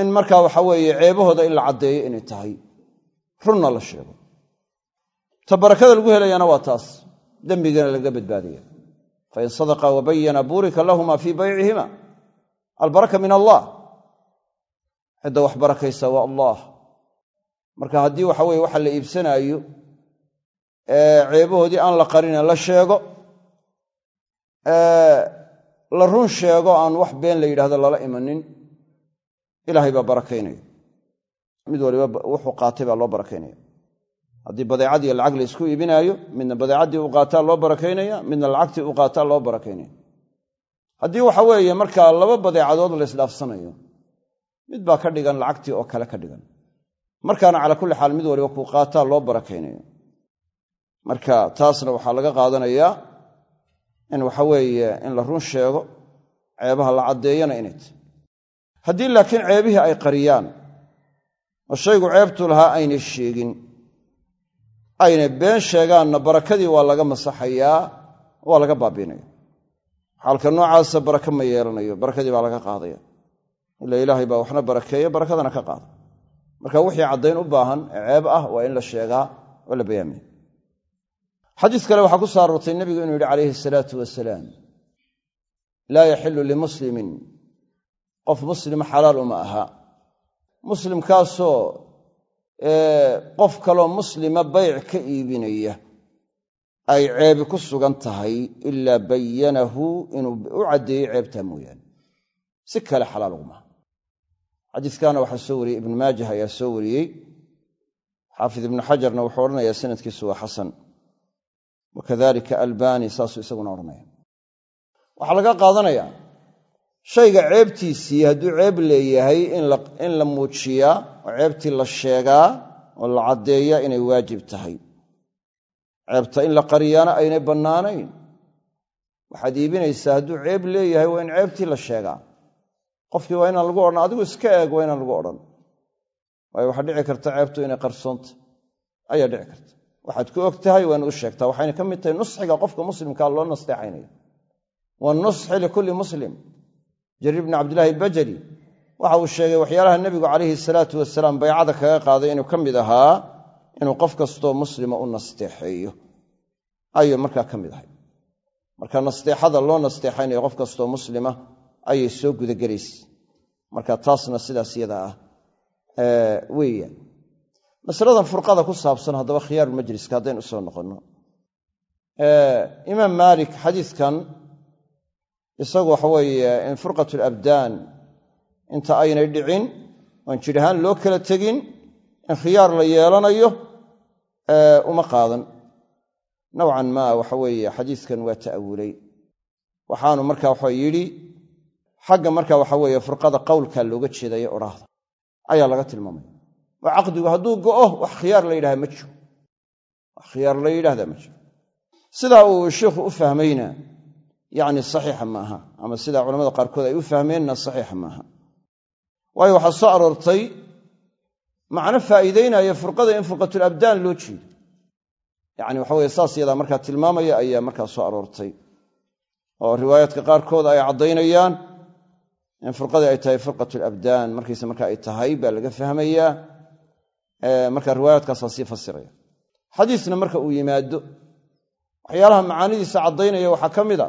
in markaa waxa weeye ceebahooda in la caddeeyo inay tahay runna la sheego. Ta barakada lagu helayana waa taas. Dembigana laga badbaadaya fain sadaqa wabayana buurika lahuma fii baycihima albaraka min allah. Cidda wax barakaysa waa allah. Marka haddii waxa weye waxa la iibsanaayo ceebahoodii aan la qarina la sheego la run sheego aan wax been la yidhahdo lala imanin ilaahay baa barakaynaya mid waliba wuxuu qaatay baa loo barakaynaya. Haddii badeecadii lacag la ysku iibinaayo midna badeecaddii u qaataa loo barakaynaya midna lacagtii u qaataa loo barakaynaya. Haddii waxa weeye markaa laba badeecadood la ysdhaafsanayo mid baa ka dhigan lacagtii oo kale ka dhigan. Markaana calaa kulli xaal mid waliba kuu qaataa loo barakaynayo marka taasna waxaa laga qaadanayaa in waxa weeye in la run sheego ceebaha la caddeeyana inay tahy haddii laakiin ceebihii ay qariyaan oo shaygu ceebtu lahaa aynay sheegin. Aynay been sheegaanna barakadii waa laga masaxayaa waa laga baabiinaya xaalka noocaasa baraka ma yeelanayo barakadii baa laga qaadaya. Ila ilaahay baa waxna barakeeya barakadana ka qaada. Marka wixii caddayn u baahan ee ceeb ah waa in la sheegaa oo la bayaamiya xadiis kale waxaa ku soo aroortay nebigu inuu yidhi calayhi asalaatu wasalaam laa yaxilu limuslimin. Qof muslima xalaal uma aha muslimkaasoo qof kaloo muslima bayc ka iibinaya ay ceebi ku sugan tahay ilaa bayanahu inuu u caddeeyey ceebtaa mooyaane. Si kale xalaal ugumaha xadiiskaana waxaa soo wariyey ibnu maajah ayaa soo wariyey. Xaafid ibnu xajarna wuxuu odhanayaa sanadkiisu waa xasan. Wakadalika albani saasuu isaguna odhanaya waxaa laga qaadanayaa shayga ceebtiisii hadduu ceeb leeyahay in la muujiyaa oo ceebtii la sheegaa oo la caddeeyaa inay waajib tahay. Ceebta in la qariyaana aynay bannaanayn. Waxaad iibinaysaa hadduu ceeb leeyahay waa in ceebtii la sheegaa. Qofkii waa inaan lagu odhan adigu iska eeg waa inaan lagu odhan. Waayo waxaa dhici karta ceebtu inay qarsoonta. Ayaa dhici karta. Waxaad ku og tahay waa inaad u sheegtaa. Waxayna ka mid tahay nusxiga qofka muslimkaa loo nasteexaynayo wanusxi likulli muslim jariir bni cabdillaahi bajali waxa uu sheegay waxyaalaha nebigu calayhi salaatu wasalaam baycada kaga qaaday inuu ka mid ahaa inuu qof kastoo muslima u nasteexeeyo. Ayuu markaa ka mid ahay. Marka nasteexada loo nasteexaynayo qof kastoo muslima ayay soo gudagelaysa. Marka taasna sidaas yada ah weeyaan. Masaladan furqada ku saabsan haddaba khiyaarulmajliska haddaynu u soo noqonno. Imaam maalik xadiidkan isagu waxa weeye furqat alabdaan inta aynay dhicin oan jir ahaan loo kala tegin in khiyaar la yeelanayo uma qaadan. Nowcan maa waxa weeye xadiiskan waa ta'awulay. Waxaanu marka waxa yidhi xagga marka waxa weeye furqada qowlkaa looga jeedaya odhaahda ayaa laga tilmaamaya oo caqdigu hadduu go'o wax khiyaar la yidhahda ma jiro. Wax khiyaar la yidhahda ma jiro. Sidaa uu sheikhu u fahmayna yacni saxiixa maaha. Ama sidaa culamada qaarkood ay u fahmeenna saxiixa maaha. Waayo waxaa soo aroortay macno faa'iideynaya furqada in furqatulabdaan loo jeedo. Yacni waxa weye saas yadaa markaa tilmaamaya ayaa markaa soo aroortay. Oo riwaayaadka qaarkood ay caddaynayaan in furqadii ay tahay furqatulabdaan markiise marka ay tahay baa laga fahmayaa. Marka riwaayaadkaasaa sii fasiraya. Xadiisna marka uu yimaado waxyaalaha macaanidiisa caddaynaya waxaa ka mid a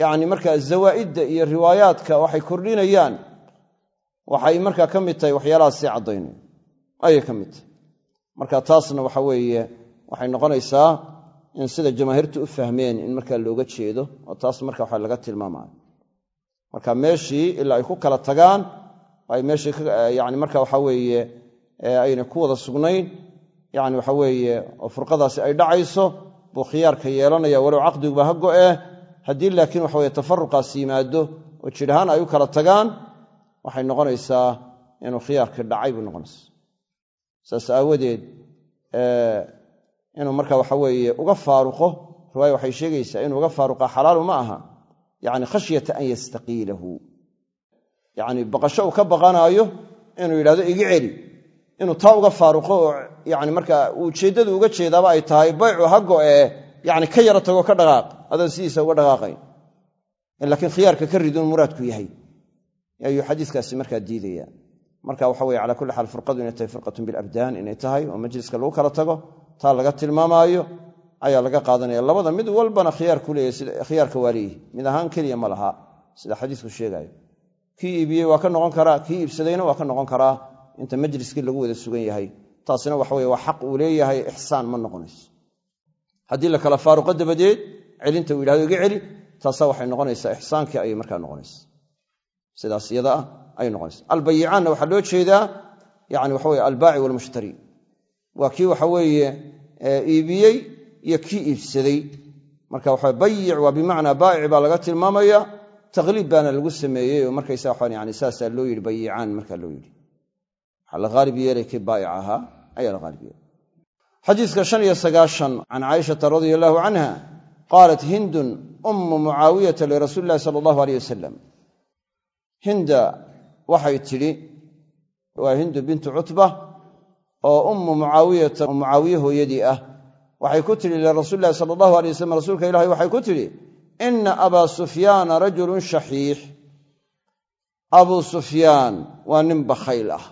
yacni markaa zawaa'idda iyo riwaayaadka waxay kordhinayaan waxay markaa ka mid tahay waxyaalahaas sii caddaynaya ayay ka mid tahay. Marka taasna waxa weeye waxay noqonaysaa in sida jamaahiirtu u fahmeen in markaa looga jeedo oo taas marka waxa laga tilmaamaya marka meeshii ilaa ay ku kala tagaan ay meeshii yani marka waxa weeye ayna ku wada sugnayn yani waxa weeye oo furqadaasi ay dhacayso buu khiyaarka yeelanaya walow caqdiguba ha go'e haddii laakiin waxa weye tafaruqaas yimaado oo jir ahaan ay u kala tagaan waxay noqonaysaa inuu khiyaarka dhacay buu noqonaysa. Saas aawadeed inuu marka waxa weeye uga faaruqo riwaaya waxay sheegaysaa inuu uga faaruqa xalaalu ma aha yacni khashyata an yastaqiilahu. Yacni baqasho uu ka baqanaayo inuu yidhahdo iga celi. Inuu taa uga faaruqo oo yani markaa ujeeddadu uga jeedaaba ay tahay baycu ha go'ee yani ka yara tago ka dhaqaaq adaan sidiisa uga dhaqaaqayn. Laakiin khiyaarka ka ridun muraadku yahay. Ayuu xadiiskaasi markaa diidaya marka waxa weye cala kulli xaal furqadu inay tahay furqatun bilabdaan inay tahay oo majliska lagu kala tago taa laga tilmaamaayo ayaa laga qaadanaya. Labada mid walbana khiyaarku leeyahy khiyaarka waa leeyihi mid ahaan keliya ma laha sida xadiisku sheegaayo. Kii iibiyey waa ka noqon karaa kii iibsadayna waa ka noqon karaa. Inta majliskii lagu wada sugan yahay taasina waxa weye waa xaq uu leeyahay ixsaan ma noqonayso haddii la kala faaruqo dabadeed celinta uu yidhahdo iga celi taasaa waxay noqonaysaa ixsaankii ayay markaa noqonaysa sidaas iyada ah ayay noqonaysa albayicaanna waxaa loo jeedaa yani waxa weye albaaci walmushtari waa kii waxa weeye iibiyey iyo kii iibsaday. Marka waxa bayic waa bimacnaa baa'ic baa laga tilmaamaya taqliib baana lagu sameeyey oo markaysa waxaan yani saasaa loo yidhi bayicaan marka loo yidhi. Waxaa la haalib yeelay kii baa'ic ahaa ayaa la haalib yeelay xadiiska shan iyo sagaashan can caaishata radia allahu canha qaalat hindun ummu mucaawiyata lirasuuli illahi sala allahu aleyh wasalam hinda waxay tidhi waa hindu bintu cutba oo ummu mucaawiyata mucaawiye hooyadii ah. Waxay ku tidhi lirasuuli illahi sala allahu alay wasalam rasuulka ilahi waxay ku tidhi ina abaa sufyaana rajulun shaxiix. Abuu sufyaan waa nin bakhayl ah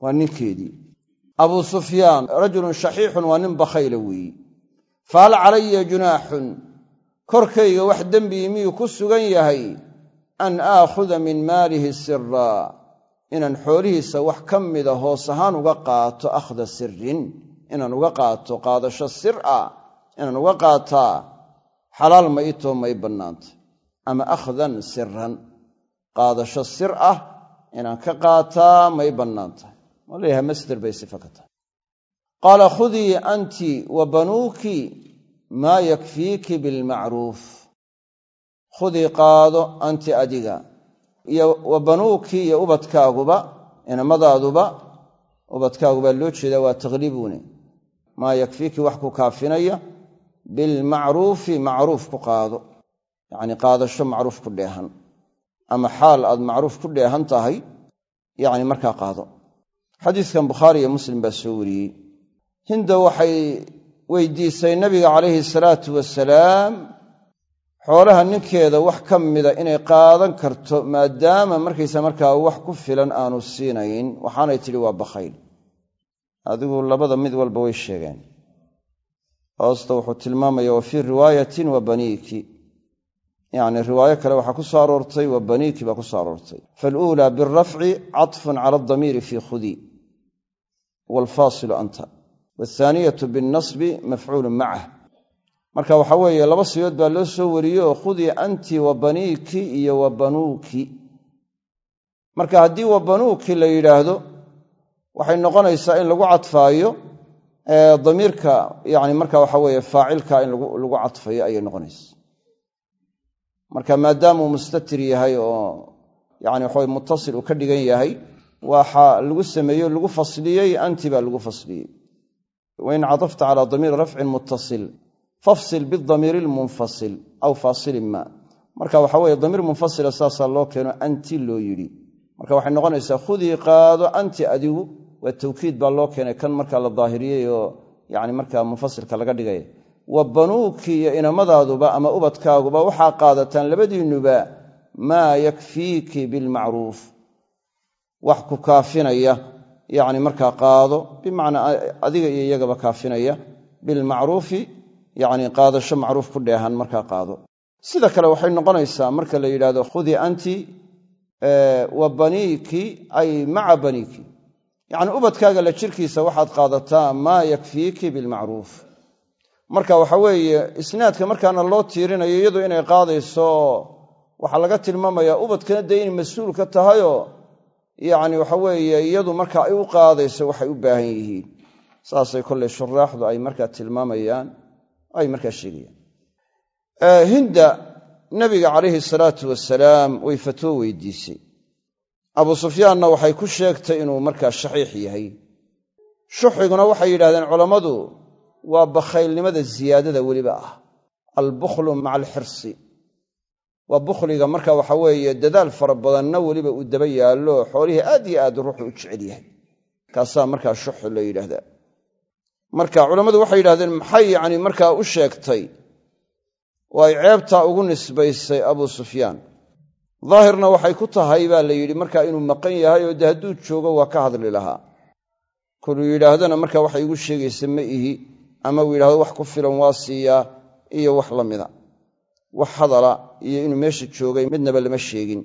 waa ninkeedii abuu sufyaan rajulun shaxiixun waa nin bakhayla weeyi. Fahal calaya junaaxun. Korkayga wax dembii miyuu ku sugan yahay? An aakhuda min maalihi siraa inaan xoolihiisa wax ka mida hoos ahaan uga qaato akhda sirin inaan uga qaato qaadasho sir ah inaan uga qaataa xalaal ma itoo may bannaantay ama akhdan siran qaadasho sir ah. Inaan ka qaataa may bannaantahay waa leeyahay masder bay sifa ka tahay qaala khudii anti wa banuuki maa yakfiiki bilmacruuf khudii qaado anti adiga. Iyo wa banuuki iyo ubadkaaguba inamadaaduba ubadkaagubaa loo jeedaa waa takhliibuune maa yakfiiki wax ku kaafinaya bilmacruufi macruuf ku qaado. Yacni qaadasho macruuf ku dheehan. Ama xaal aad macruuf ku dheehan tahay yacni markaa qaado xadiiskan bukhaari iyo muslim baa soo wariyey. Hinda waxay weydiisay nabiga calayhi salaatu wasalaam xoolaha ninkeeda wax ka mida inay qaadan karto maadaama markaysa markaa wax ku filan aanu siinayn. Waxaanay tidhi waa bakhayl adigu labada mid walba way sheegeen. Hoosta wuxuu tilmaamaya wa fii riwaayatin wa baniiki. Yacni riwaayo kale waxaa ku soo aroortay wa baniiki baa ku soo aroortay. Faaluulaa bilrafci catfun cala aldamiiri fii khudii waalfaasilu anta waathaaniyatu binnasbi mafcuulun macah marka waxaa weeye laba siyood baa loo soo wariyey oo khudii anti wa baniiki iyo wa banuuki marka haddii wa banuuki la yidhaahdo waxay noqonaysaa in lagu cadfaayo damiirka yani marka waxa weeye faacilka in lagu cadfayo ayay noqonaysa marka maadaamuu mustatir yahay oo yani mutasil uu ka dhigan yahay waxa lagu sameeyo lagu fasliyey anti baa lagu fasliyey. Wain cadafta calaa damiiri rafcin muttasil fafsil bidamiiri lmunfasil aw faasilin ma. Marka waxa weye damiir munfasila saasaa loo keeno anti loo yidhi. Marka waxay noqonaysaa khudii qaado anti adigu waa tawkiid baa loo keenay kan markaa la daahiriyey oo markaa munfasilka laga dhigay. Wa banuuki iyo inamadaaduba ama ubadkaaguba waxaa qaadataan labadiinnuba maa yakfiiki bilmacruuf wax ku kaafinaya yani markaa qaado bimacnaa adiga iyo iyagaba kaafinaya bilmacruufi yani qaadasho macruuf ku dheehan markaa qaado. Sida kale waxay noqonaysaa marka la yidhahdo khudii anti wa baniiki ay maca baniiki. Yacni ubadkaaga la jirkiisa waxaad qaadataa maa yakfiiki bilmacruuf. Marka waxa weeye isnaadka markaana loo tiirinayo iyadu inay qaadayso waxaa laga tilmaamayaa ubadkana dee inay mas'uul ka tahayoo yacni waxa weeye iyadu marka ay u qaadayso waxay u baahan yihiin. Saasay kolley shuraaxdu ay markaa tilmaamayaan ay markaa sheegayaan. Hinda nabiga calayhi salaatu wasalaam way fatwo weydiisay. Abu sufyaanna waxay ku sheegtay inuu markaa shaxiix yahay. Shuxiguna waxay yidhahdeen culammadu waa bakhaylnimada ziyaadada weliba ah. Albukhlu maca alxirsi waa bukhliga marka waxa weeye dadaal fara badanna weliba uu daba yaallo xoolihii aad iyo aad ruuxu u jecel yahay. Kaasaa markaa shuxu la yidhaahdaa. Marka culammadu waxay yidhahdeen maxay yacni markaa u sheegtay? Oo ay ceebtaa ugu nisbaysay abuu sufyaan. Daahirna waxay ku tahay baa la yidhi markaa inuu maqan yahay oo dee hadduu joogo waa ka hadli lahaa. Koluu yidhaahdana marka waxay igu sheegaysa ma ihi ama uu yidhahdo wax ku filan waa siiyaa iyo wax la mida. Wax hadala iyo inuu meesha joogay midnaba lama sheegin.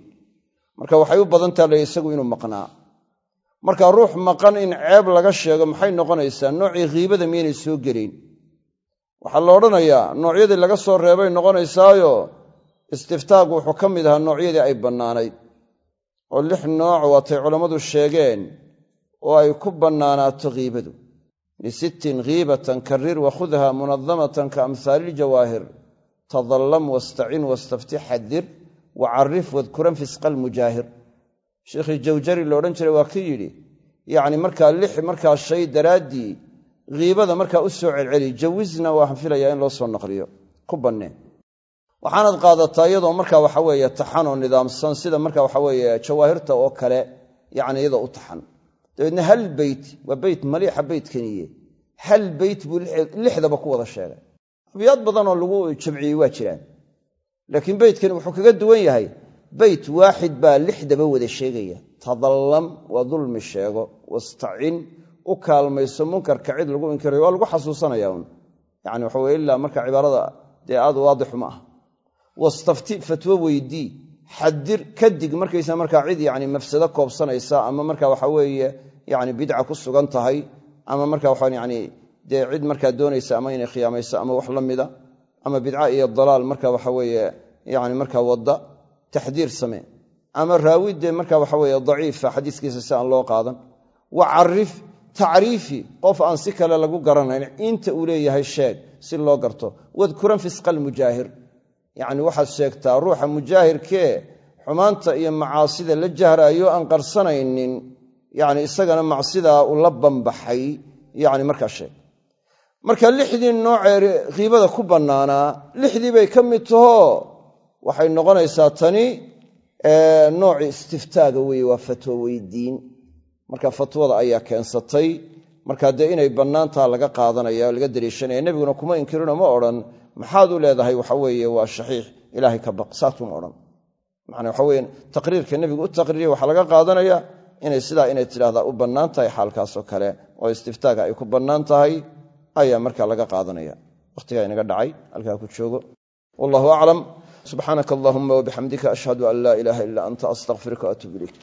Marka waxay u badantaa la isagu inuu maqnaa. Marka ruux maqan in ceeb laga sheego maxay noqonaysaa? Noocii khiibada miyaynay soo gelayn? Waxaa la odhanayaa noocyadii laga soo reebay noqonaysaayo istiftaagu wuxuu ka mid ahaa noocyadii ay bannaanayd. Oo lix nooc waatay culammadu sheegeen oo ay ku bannaanaato khiibadu lisittin khiibatan karir wakhudha munadamatan ka amhaali iljawaahir tadallam wastacin wastaftix xadir wacarif wadkuran fisqa almujaahir sheikhii jawjari la odhan jiray waa ki yidhi yacni markaa lix markaa shay daraaddii khiibada markaa u soo celceli jawisna waxaan filayaa in loo soo naqliyo. Ku bannee waxaanad qaadataa iyadoo marka waxa weeye taxan oo nidaamsan sida marka waxa weeye jawaahirta oo kale yacni iyadoo u taxan. Dabeedna hal beyt waa beyt maliixa beytkaniye hal beyt buu ku wada sheegay abyaad badanoo lagu jamciyey waa jiraan. Laakiin beytkani wuxuu kaga duwan yahay. Beyt waaxid baa lixdaba wada sheegaya. Tadallam waa dulmi sheego. Wastacin u kaalmayso munkarka cid lagu inkirayo waa lagu xasuusanaya un yani waxa weye ilaa marka cibaarada dee aad waadixu ma ah wastafti fatwo weydii xadir kadig markaysa markaa cid yani mafsado koobsanaysa ama marka waxa weeye yani bidca ku sugan tahay ama marka waxaa yani dee cid markaa doonaysa ama inay khiyaamayso ama wax la mida ama bidca iyo dalaal marka waxa weeye yani markaa wadda taxdiir samee. Ama raawi dee marka waxa weeye daciifa xadiiskiisa si aan loo qaadan. Wa carif tacriifi qof aan si kale lagu garanayn inta uu leeyahay sheeg si loo garto. Wadkuran fisqa almujaahir yacni waxaad sheegtaa ruuxa mujaahirkee xumaanta iyo macaasida la jahraayo aan qarsanaynin yani isagana macsidaa u la bambaxay yani markaa sheeg marka lixdii noocee khiibada ku bannaanaa lixdii bay ka mid tahoo waxay noqonaysaa tani noocii istiftaaga weeye waa fatwo weydiin. Marka fatwada ayaa keensatay. Marka dee inay bannaantaa laga qaadanaya laga dariishanaya nebiguna kuma inkirino ma odhan. Maxaad u leedahay? Waxa weeye waa shaxiix. Ilaahay ka baq odhan. Macnaa waxa weye taqriirka nebigu u taqriiriya waxaa laga qaadanaya inay sidaa inay tidhahdaa u bannaan tahay xaalkaasoo kale oo istiftaaga ay ku bannaan tahay ayaa marka laga qaadanaya. Wakhtigaa inaga dhacay halkaa ku joogo. Wallahu aclam subxaanaka allahuma wabixamdika ashhadu an laa ilaaha ila anta astaqfiruka waatuub ilayk